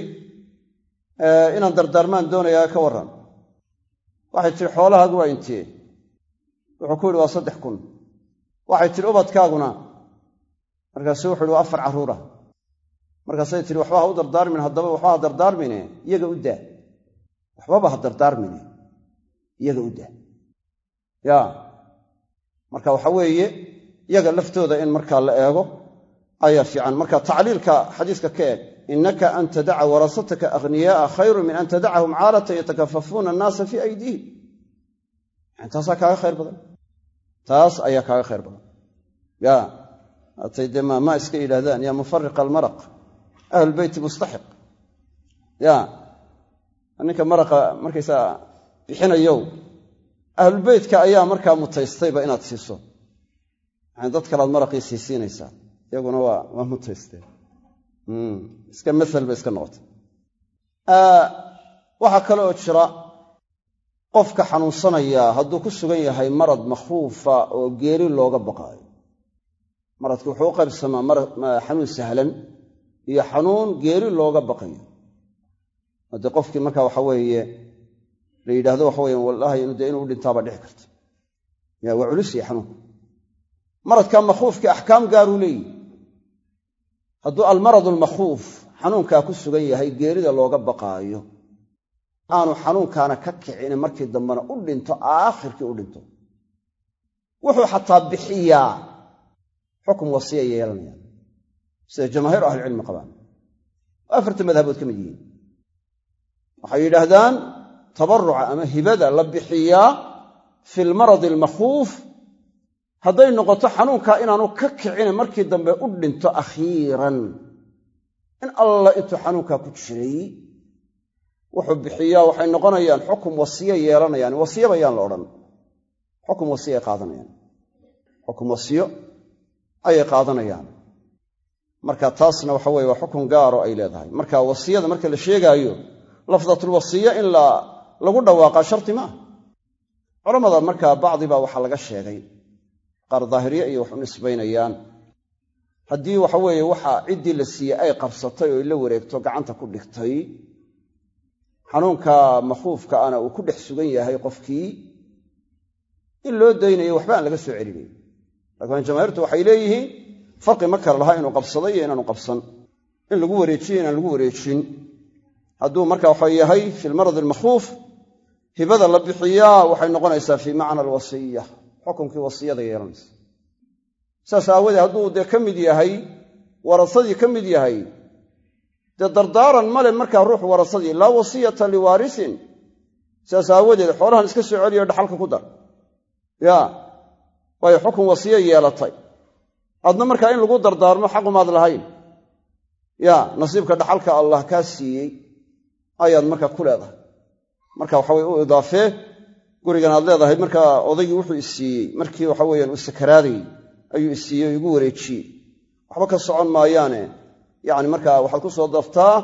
inaan dardaarmaan doonayaa ka warran waxay tihi xoolahaagu waa intee wuxuu ku yidhi waa saddex kun. Waxay tihi ubadkaaguna. Markaasu wuxu yidhi waa afar carruura markaasay tihi waxba ha u dardaarmin haddaba waxba ha dardaarmine iyaga u daa. Waxbaba ha dardaarmine iyaga u daa. Ya marka waxa weeye iyaga laftooda in markaa la eego ayaa fiican. Marka tacliilka xadiiska ka eeg innaka an tadaca warasataka akhniyaaa khayru min an tadacahum caalatan yatakafafuuna annaasa fii aydiihim yani taasaa kaaga khayr badan taas ayaa kaaga khayr badan ya hatay dee maamaa iska yidhaahdaan yaa mufariqa almaraq ahlulbeyti mustaxiq ya ninka maraqa markaysaa bixinayow ahlulbeytka ayaa markaa mutaystayba inaad siiso dad kalead maraqii siisiinaysaa iyaguna waa mutaysteen iska maal iska noqotay. Waxaa kale oo jira qofka xanuunsanaya hadduu ku sugan yahay marad makhuufa oo geeri looga baqaayo. Maradki wuxuu u qaybsamaa xanuun sahlan iyo xanuun geeri looga baqayo. Haddii qofkii marka waxa weeye la yidhahdo waxa weye wallaahi de inuu dhintaaba dhici karta ya waa culisiya xanuunka maradka makhuufkii axkaam gaaruu leeyihi hadduu almarad almakhuuf xanuunkaa ku sugan yahay geerida looga baqaayo aanu xanuunkaana ka kicin markii dambena u dhinto aakhirkii u dhinto. Wuxuu xataa bixiyaa xukum wasiya yeelanayaan sida jamaahiiru ahlicilmi qabaan. Oo afarta madhabood ka mid yihiin. Waxay yidhaahdaan tabaruca ama hibada la bixiyaa fi lmaradi almakhuuf hadday noqoto xanuunkaa inaanu ka kicine markii dambe u dhinto akhiiran. In alla intuu xanuunkaa ku jiray wuxuu bixiyaa waxay noqonayaan xukum wasiyo yeelanayaan. Wasiyaba yaan la odhan. Xukum wasiyo ay qaadanayaan. Xukum wasiyo ayay qaadanayaan. Marka taasna waxa weye waa xukun gaaro ay leedahay. Marka wasiyada marka la sheegaayo lafdatulwasiya in lagu dhawaaqaa sharti maaha culamada markaa bacdibaa waxaa laga sheegay qaar daahiriye iyo wax nisbaynayaan. Haddii waxa weeye waxa ciddii la siiyey ay qabsatay oo la wareegto gacanta ku dhigtay xanuunka makhuufka ana uu ku dhex sugan yahay qofkii in loo daynayo waxba aan laga soo celinayn laakiin jamaahiirtu waxay leeyihiin farqi ma kale lahaa inuu qabsaday iyo inaanu qabsan. In lagu wareejiyo inaan lagu wareejin. Hadduu marka waxa yahay fi lmarad almakhuuf hibada la bixiyaa waxay noqonaysaa fii macna alwasiya xukunkii wasiyada yeelanaysa saas aawadee hadduu dee ka mid yahay warasadii ka mid yahay dee dardaaran male markaa ruux warasadii laa wasiyata liwaarisin. Saas aawadeed xoolahan iska soo celiyo dhaxalka ku dar. Ya waayo xukun wasiyo yeelatay. Adna markaa in lagu dardaarmo xaqumaad lahayn. Ya nasiibka dhaxalka allah kaa siiyey ayaad markaa ku leedahay. Marka waxaweye u idaafee gurigan aad leedahay markaa odaygii wuxuu isiiyey markii waxa weyaan uu sakaraadayy ayuu isiiyey oo igu wareejiyey. Waxba ka socon maayaane. Yacni markaa waxaad ku soo dartaa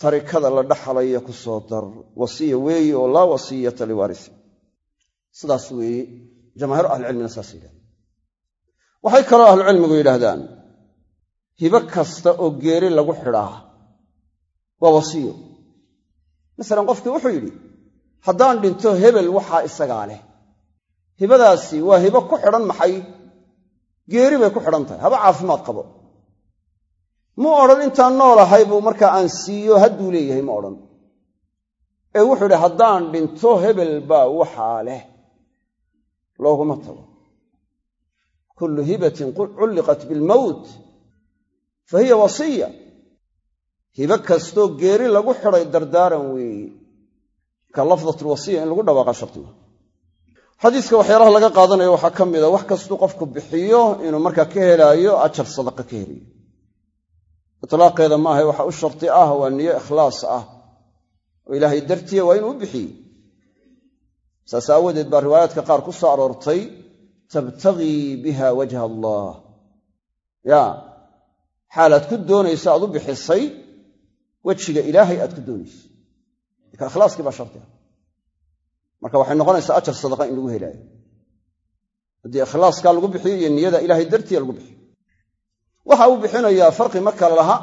tarikada la dhaxalaya ku soo dar wasiya weeye oo laa wasiyata liwaarisi sidaas weeye jamaahiiru ahlicilmina saas yidhahda waxay kaloo ahlucilmigu yidhaahdaan hibo kasta oo geeri lagu xidhaa waa wasiyo. Masalan qofkii wuxuu yidhi haddaan dhinto hebel waxaa isagaa leh. Hibadaasi waa hibo ku xidhan maxay? Geeri bay ku xidhan tahay. Haba caafimaad qabo. Mu odhan intaan noolahay buu markaa aan siiyo hadduu leeyahay ma odhan. Ee wuxuu idhi haddaan dhinto hebel baa waxaa leh. Looguma tago. Kullu hibatin culliqat bilmowt fa hiya wasiya. Hibo kastoo geeri lagu xidhay dardaaran weeye ka lafdatulwasiya in lagu dhawaaqa shardiga xadiiska waxyaalaha laga qaadanayo waxaa ka mida wax kastuu qofku bixiyo inuu markaa ka helaayo ajar sadaqa ka helayo itlaaqeeda maaha waxa u shardi ah waa niyo ikhlaas ah. Oo ilaahay dartiya waa inuu u bixiyey saas aawadeed baa riwaayaadka qaar ku soo aroortay tabtagii biha wajha allah. Ya xaalaad ku doonaysa aad u bixisay wejiga ilaahay aad ku doonayso marka ikhlaaskii baa shardi ah marka waxay noqonaysaa ajar sadaqa in lagu helaayo. Haddii ikhlaaskaa lagu bixiyo iyo niyada ilaahay dartiya lagu bixiyo. Waxa uu bixinayaa farqi ma kale laha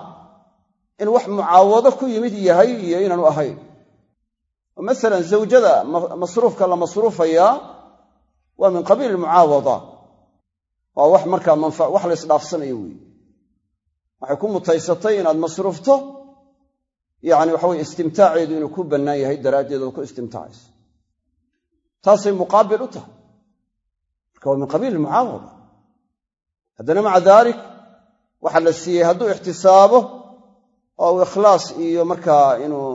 in wax mucaawado ku yimid yahay iyo inaanu ahayn. Oo masalan zawjada masruufka la masruufayaa waa min qabiil mucaawada waa wax markaa wax la ysdhaafsanayo weeye waxay ku mutaysatay inaad masruufto yacni waxa weye istimtaaceedu inuu ku bannaan yahay daraaddeed ood ku istimtaacayso taasay muqaabil u tahay. Marka waa min qabiil mucaawada haddana maca daalik waxaa la siiyey hadduu ixtisaabo oo uu ikhlaas iyo markaa inuu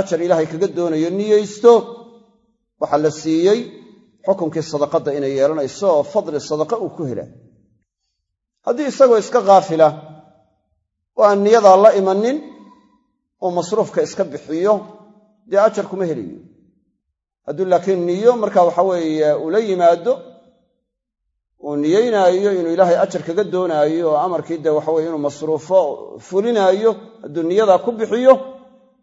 ajar ilaahay kaga doonayo niyeysto waxaa la siiyey xukunkii sadaqadda inay yeelanayso oo fadli sadaqa uu ku helaa. Haddii isagoo iska kaafila oo aan niyadaa la imanin uu masruufka iska bixiyo dee ajar kuma helayo hadduu laakiin niyo marka waxa weeye uu la yimaado uu niyeynaayo inuu ilaahay ajar kaga doonaayo oo amarkii dee waxaweye inuu masruufo fulinaayo hadduu niyadaa ku bixiyo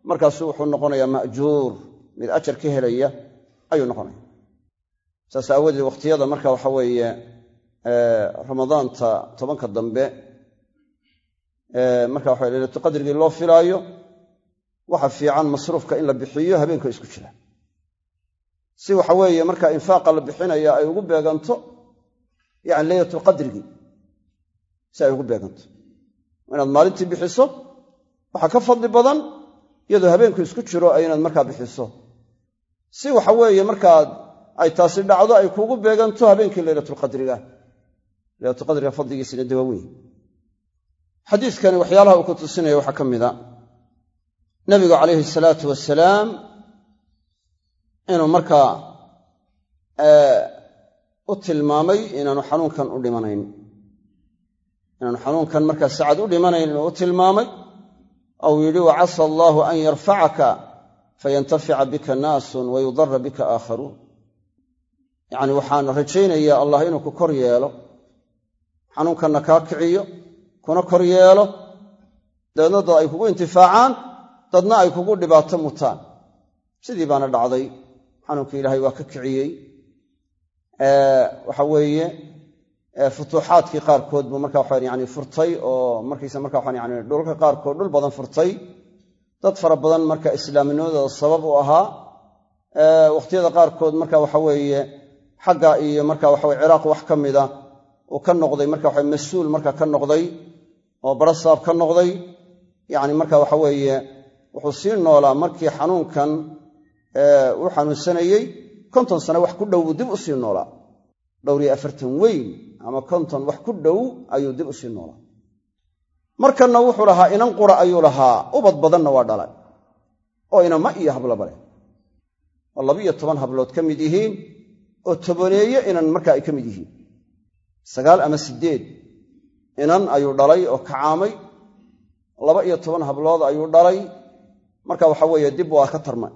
markaasu wuxuu noqonayaa ma'juur. Mid ajar ka helaya ayuu noqonaya. Saas aawadeed wakhtiyada marka waxa weeye ramadaanta tobanka dambe marka waxa leylatu qadrigii loo filaayo waxa fiican masruufka in la bixiyo habeenka isku jira. Si waxa weeye marka infaaqa la bixinaya ay ugu beeganto yani leylatulqadrigii si ay ugu beeganto. Inaad maalintii bixiso waxaa ka fadli badan iyadoo habeenku isku jiro ay inaad markaa bixiso. Si waxa weeye markaad ay taasi dhacdo ay kuugu beeganto habeenkii leylatulqadriga leylatulqadriga fadligiisina dawa weyn. Xadiiskani waxyaalaha uu ku tusinaya waxaa ka mida nabigu calayhi salaatu wasalaam inuu markaa u tilmaamay inaanu xanuunkan u dhimanayn. Inaanu xanuunkan markaa sacad u dhimanayn inuu u tilmaamay ou yidhi wacasa allaahu an yarfacaka fayantafica bika naasun wayudara bika aakharuun. Yacni waxaan rajaynayaa allah inuu ku kor yeelo xanuunkanna kaa kiciyo kuna kor yeelo dabeedna ay kugu intifaacaan dadna ay kugu dhibaato mutaan. Sidii baana dhacday xanuunka ilaahay waa ka kiciyey. Waxa weeye futuuxaadkii qaarkood buu marka waxaan yani furtay oo markiisa marka waxaan yani dhulka qaarkood dhul badan furtay. Dad fara badan marka islaamnimadooda sabab u ahaa. Wakhtiyada qaarkood marka waxa weeye xagga iyo marka waxaweye ciraaq wax ka mida uu ka noqday marka waxa mas'uul marka ka noqday oo barasaab ka noqday. Yacni marka waxa weeye wuxuu sii noolaa markii xanuunkan uu xanuunsanayey konton sane wax ku dhow buu dib u sii noolaa. Dhowr iyo afartan weyn ama konton wax ku dhow ayuu dib u sii noolaa. Markanna wuxuu lahaa inan qura ayuu lahaa ubad badanna waa dhalay oo inama iyo hablaba leh oo labiiyo toban hablood ka mid yihiin oo tobaneeye inan markaa ay ka mid yihiin. Sagaal ama siddeed inan ayuu dhalay oo kacaamay laba iyo toban hablood ayuu dhalay marka waxa weeye dib waa ka tarmay.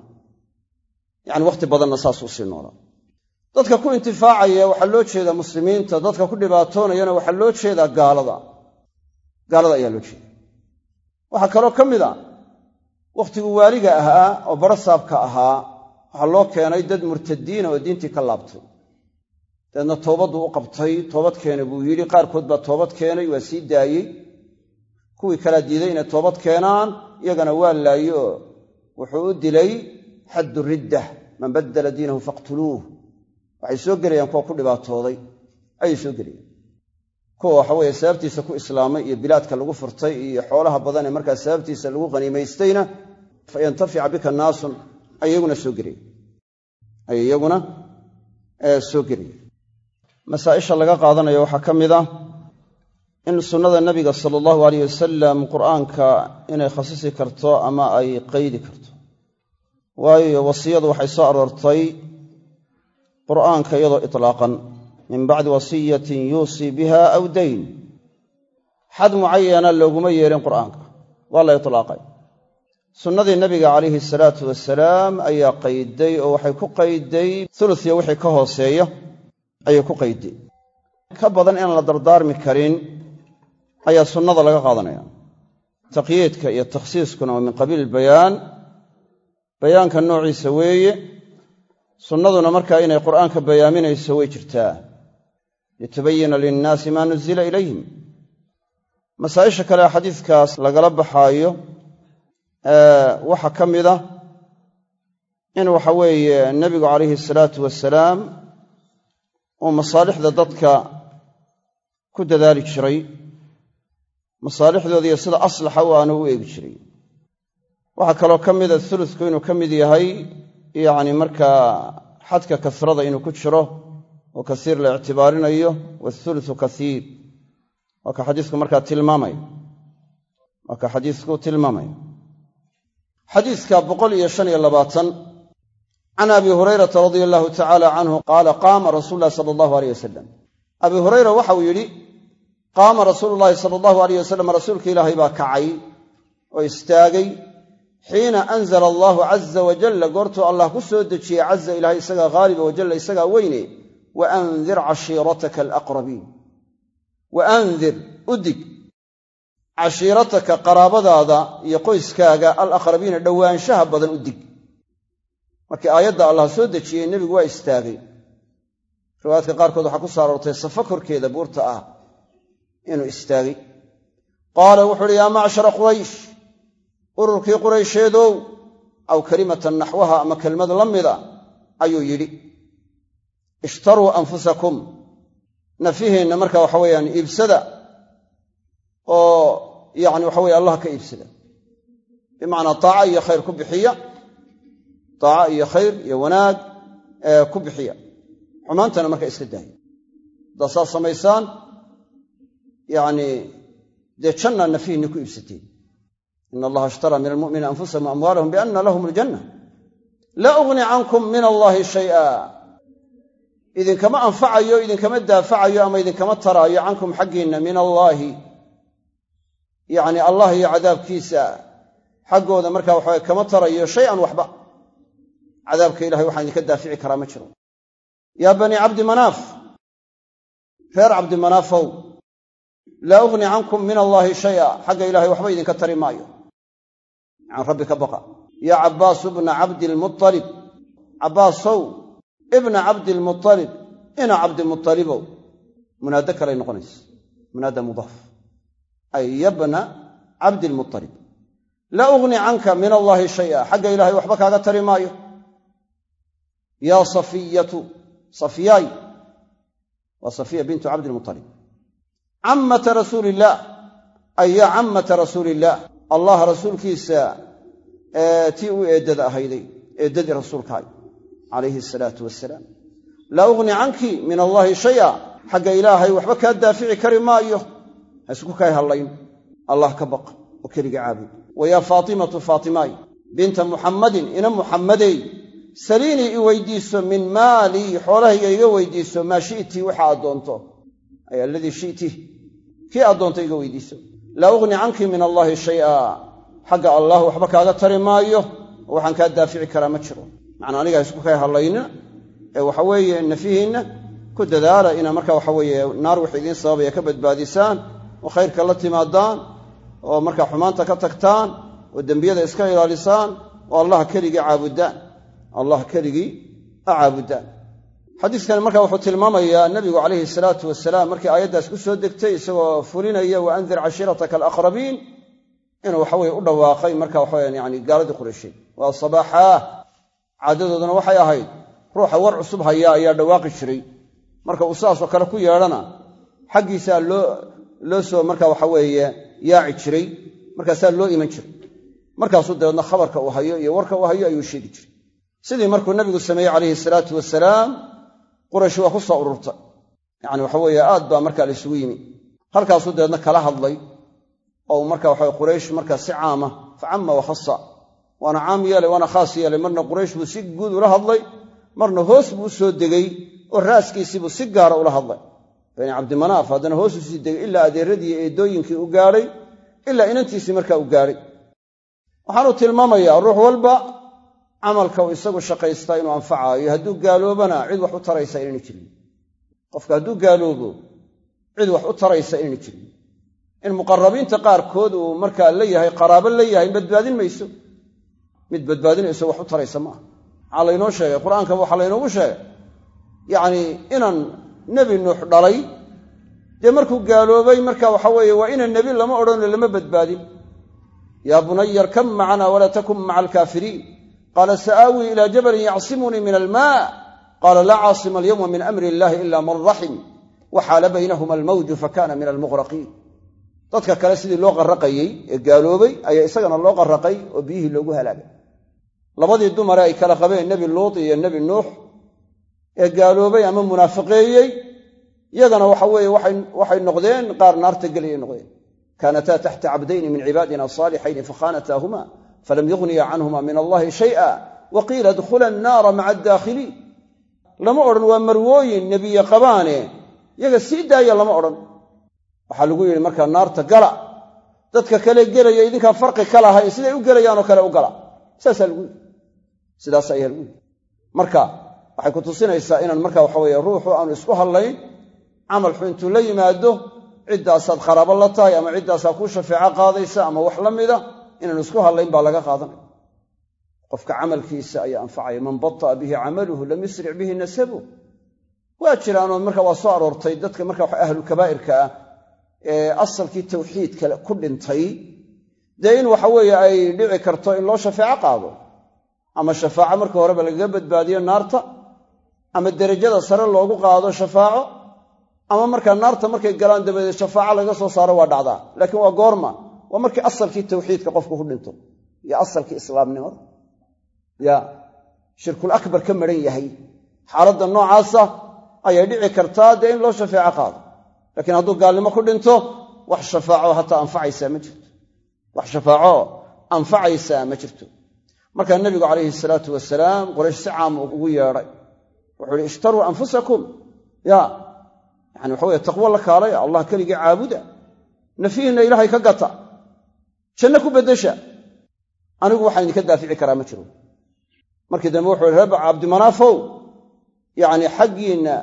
Yacni wakhti badanna saasuu sii noolaa dadka ku intifaacaya waxaa loo jeedaa muslimiinta dadka ku dhibaatoonayana waxaa loo jeedaa gaalada. Gaalada ayaa loo jeeda. Waxaa kaloo ka mid a wakhtiguu waaliga ahaa oo barasaabka ahaa waxaa loo keenay dad murtadiina oo diintii ka laabtay. Dabeedna toobaddu u qabtay toobad keena buu yidhi qaarkood baa toobad keenay waa sii daayey kuwii kalaa diiday inay toobad keenaan iyagana waa laayey oo wuxuu u dilay xaddu riddah man baddala diinahu faqtuluuh. Waxay soo gelayaan kuwa ku dhibaatooday. Ayay soo gelayaan. Kuwa waxa weeye sababtiisa ku islaamay iyo bilaadka lagu furtay iyo xoolaha badan ee markaa sababtiisa lagu qaniimaystayna fa yantafica bika naasun ay iyaguna soo gelayan ay iyaguna soo gelayan masaa'isha laga qaadanayo waxaa ka mid ah in sunnada nabiga sala allahu alayh wasalam qur'aanka inay khasisi karto ama ay qaydi karto. Waayo wasiyadu waxay soo aroortay qur'aanka iyadoo itlaaqan min bacdi wasiyatin yuusii biha aw dayn. Xad mucayana looguma yeelin qur'aanka. Waa la itlaaqay sunnadii nabiga calayhi salaatu wasalaam ayaa qayday oo waxay ku qayday ulusiya wixii ka hooseeya ayay ku qayday. Ka badan inaan la dardaarmi karin ayaa sunnada laga qaadanaya. Taqyiidka iyo takhsiiskuna waa min qabiil bayaan. Bayaanka noociisa weeye. Sunnaduna markaa inay qur'aanka bayaaminayso way jirtaa. Litubayina linnaasi maa nuzila ilayhim. Masaa'isha kale xadiidkaas lagala baxaayo waxaa ka mid a in waxa weeye nebigu calayhi salaatu wasalaam uu masaalixda dadka ku dadaali jiray masaalixdoodiiyo sida aslaxa u aanu u eegi jiray. Waxaa kaloo ka mida uludku inuu ka mid yahay yacni markaa xadka kasrada inuu ku jiro oo kasiir la ictibaarinayo wathuluthu kasiir. Waa ka xadiisku markaa tilmaamay. Waa ka xadiisku tilmaamay. Xadiiska can abi hurayrata radia allahu tacaala canhu qaala qaama rasuulu llahi sala allahu aleyh wasalam abi hurayra waxa uu yidhi qaama rasuulu llaahi sala allahu aleyh wasalam rasuulka ilaahay baa kacay oo istaagay. Xiina anzala allahu caza wajalla goortuu allah ku soo dejiyey caza ilahay isagaa haaliba wajalla isagaa weyne wa andir cashiirataka alaqrabiin wa andir u dig. Cashiirataka qaraabadaada iyo qoyskaaga alaqrabiina dhowaanshaha badan u dig. Markii aayadda allah soo dejiyey nebigu waa istaagay. Riwaayaadka qaarkood waxaa ku soo aroortay korkeeda buurta ah inuu istaagay qaala wuxu uhi yaa macshara quraysh ururkii quraysheedow aw kalimatan naxwaha ama kelmad la mida? Ayuu yidhi ishtaruu anfusakum nafiheenna marka waxa weeyaan iibsada oo yacni waxa weye allah ka iibsada. Bimacnaa taaca iyo khayr ku bixiya taaca iyo khayr iyo wanaag ku bixiya. Xumaantana marka iska daaya. Haddaad saas samaysaan yacni dee jannaa nafihiinni ku iibsateen ina allaha ishtaraa min almu'miniina anfusahum amwaalahum bianna lahum aljanna laa ugni cankum min allaahi shay'a idinkama anfacayo idinkama daafacayo ama idinkama taraayo cankum xaggiinna min allaahi yacni allah iyo cadaabkiisa xaggooda marka waxawe kama tarayo shay-an waxba cadaabka ilahay waxaan idinka daafici karaa ma jiro yaa banii cabdi manaaf reer cabdi manaafow laa ugni cankum min allaahi shaya xagga ilahay waxba idinka tari maayo yacani rabbi ka baqa yaa cabbaasu bna cabdiilmualib cabbaasow ibna cabdiilmualib ina cabdimualibow munaado kalay noqonaysa munaada mudaaf ay yabna cabdiilmualib laa ugni canka min allaahi shaya xagga ilahay waxba kaaga tari maayo yaa safiyatu safyaay waa safiya bintu cabdiilmualib cammata rasuuli illaah ay yaa cammata rasuuli illaah allah rasuulkiisa tii u eeddada ahayday eeddadii rasuulkahay calayhi asalaatu wasalaam laa ugni canki min allaahi shaya xagga ilaahay waxba kaa daafici kari maayo. Ha isku kay hadlayn allah ka baq oo keliga caabud wa yaa faatimatu faatimaay binta muxammadin ina muxammadey saliinii i weydiiso min maalii xoolahayga iga weydiiso maa shi'tii waxa aad doonto. Ay alladii shi'ti kii aad doonto iga weydiiso. Laa ugni canki min allaahi shay'a. Xagga allah waxba kaaga tari maayo oo waxaan kaa daafici karaa ma jiro. Macnaa aniga isku kay hadlayna ee waxa weeye nafihiinna ku dadaala inaa waxa weeye naar wix idiin sababaya ka badbaadisaan oo khayrka la timaadaan oo markaa xumaanta ka tagtaan oo dembiyada iska ilaalisaan oo allah keligii caabudaan. Allah keligii a caabudaan xadiiskani marka wuxuu tilmaamayaa nebigu calayhi salaatu wasalaam markii aayaddaas ku soo degtay isagoo fulinaya wa andir cashiirataka alaqrabiin inuu waxaweye u dhawaaqay marka waxaweyan yani gaaladii qureysheed waa sabaaxaah caadadooduna waxay ahayd ruuxa war cusub haya ayaa dhawaaqi jiray. Marka uu saasoo kale ku yeedhana xaggiisaa loo soo marka waxaweeye yaaci jiray markaasaa loo iman jiray. Markaasuu dabeedna khabarka uu hayo iyo warka uu hayo ayuu sheegi jiray. Sidii markuu nabigu sameeyey calayhi salaatu wasalaam quraysh waa ku soo ururtay. Yacni waxa weeye aad baa markaa la isugu yimi. Halkaasuu dabeedna kala hadlay oo marka waxa quraysh markaa si caama fa camma wa khasa waana caam yeelay waana khaas yeelay. Marna quraysh buu si guud ula hadlay marna hoos buu u soo degay oo raaskiisiibuu si gaara ula hadlay. Bani cabdimanaaf haddana hoos u sii degay ilaa adeeradii eedooyinkii u gaadhay ilaa inantiisii markaa u gaadhay waxaanuu tilmaamayaa ruux walba camalka uu isagu shaqaystaa inuu anfacaayo hadduu gaaloobana cid wax u taraysa inayna jirin. Qofka hadduu gaaloobo cid wax u taraysa inayna jirin. In muqarabiinta qaarkood uu markaa la yahay qaraabo la yahay badbaadin mayso. Mid badbaadinayso wax u taraysa maaha maxaa laynoo sheegay qur'aanka waxaa laynoogu sheegay yacnii inaan nebi nuux dhalay dee markuu gaaloobay marka waxa weeye waa ina nebi lama odhanoo lama badbaadin. Yaa bunaya arkam macana walaa takun maca alkaafiriin qaala sa'aawii ilaa jabalin yacsimunii min almaa qaala laa caasima alyowma min amri illahi ila man raxim waxaala baynahuma almawju fakana min almughraqiin dadka kale sidii loo qarraqayey ee gaaloobay ayaa isagana loo qarraqay oo biyihii loogu halaagay labadii dumare ay kala qabeen nebi luut iyo nebi nuux ee gaaloobay ama munaafiqeeyey yagana waxa weeye waxay noqdeen qaar naarta gelayay noqdeen kaanataa taxta cabdayni min cibaadina saalixayni falam yughniya canhuma min allahi shay'a wa qiila idkhula annaara maca addaakhiliin lama odhan waa marwooyin nebiye qabaane yaga sii daaya lama odhan waxaa lagu yidhi markaa naarta gala dadka kale gelaya idinkaa farqi ka lahay siday u gelayaanoo kale u gala saasaa lagu yidhi sidaas ayaa lagu yidhi marka waxay ku tusinaysaa inaan marka waxa weeye ruuxu aanu isku hadlayn camalxu intuu la yimaado ciddaasaad qaraabo la tahay ama ciddaasaa kuu shafeeco qaadaysa ama wax la inaan isku hadlayn baa laga qaadanaya qofka camalkiisa ayaa anfacaya man bata'a bihi camaluhu lam yusric bihi nasabu. Waa jiraanoo marka waa soo aroortay dadka marka waxa ahlulkabaa'irka ah ee asalkii tawxiidka ku dhintay dee in waxa weeye ay dhici karto in loo shafeeco qaado ama shafaaco marka horeba lagaga badbaadiyo naarta ama derajada sare loogu qaado shafaaco ama markaa naarta markay galaan dabadeed shafaaco laga soo saaro waa dhacdaa. Laakiin waa goorma waa markii asalkii tawxiidka qofku ku dhinto. Iyo asalkii islaamnimada ya shirkul ka maran yahay. Xaaladda noocaasa ayay dhici kartaa dee in loo shafeeco qaado. Laakiin hadduu gaalnimo ku dhinto wax shafaaco hataa anfacaysaa ma jirto. Wax shafaaco anfacaysaa ma jirto. Markaa nebigu calayhi salaatu wasalaam qoraysh si caam ugu yeedhay. Wuxuu ihi ishtaruu anfusakum. Ya yani waxa weye taqwo la kaalaya allah keligii caabuda. Nafihiinna ilaahay ka gata janno ku beddesha. Anigu waxaan idinka daafici karaa ma jiro. Markii dambe wuxuu ihi reer cabdimanaafow yacni xaggiinna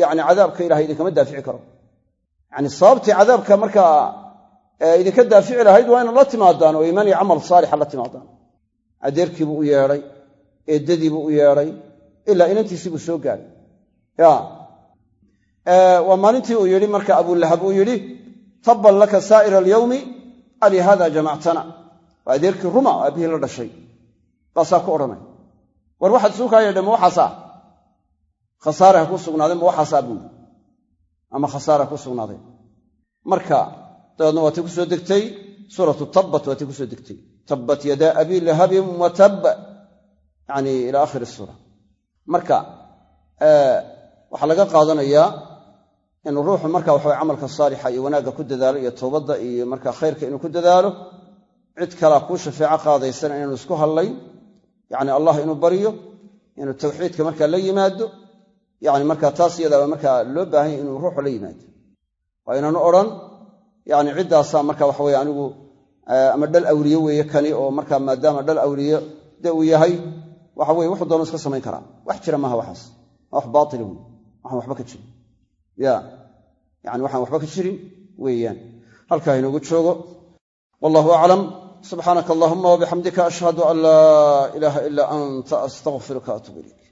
yani cadaabka ilahay idinkama daafici karo. Yani sababtii cadaabka markaa idinka daafici lahayd waa inaad la timaadaan oo iimaan iyo camal saalixa la timaadaan adeerkiibuu u yeedhay eeddadiibuu u yeedhay ilaa inantiisiibuu soo gaadhay ya. Waa maalintii uu yidhi marka abulahab uu yidhi tabban laka saa'ira alyowmi alihada jamactana waa adeerkii ruma oo aabihii la dhashay. Baasaa ku odhanay. War waxaad suukaa yeedhay ma waxaasaa? Khasaare ha ku sugnaaday ma waxaasaa buuri ama khasaare ha ku sugnaaday. Marka dabeedna waatay ku soo degtay suuratu tabbat waatay ku soo degtay. Tabbat yadaa abii lahabin wa tab yani ila aakhiri suura. Marka waxaa laga qaadanayaa inuu ruuxu marka waxawe camalka saalixa iyo wanaagga ku dadaalo iyo toobadda iyo marka khayrka inuu ku dadaalo cid kalaa kuu shafeeco qaadaysana inaanu isku hadlayn yacni allah inuu baryo inuu tawxiidka markaa la yimaado yani marka taas iyadaaba markaa loo baahanya inuu ruuxu la yimaado. Waa inaanu odhan yani ciddaasaa marka waxa weye anigu ama dhal awliye weeye kani oo marka maadaama dhal awliye de uu yahay waxa weye wuxuu doonu iska samayn karaa. Wax jira maaha waxaas. Wax baaila wey waxaan waxba ka ya yani waxaan waxba ka jirin weeyaan. Halkaa inoogu joogo. Wallahu aclam. Subxaanaka allahuma wabixamdika ashhadu an laa ilaaha ilaa anta astaqfiruka atuub ilayk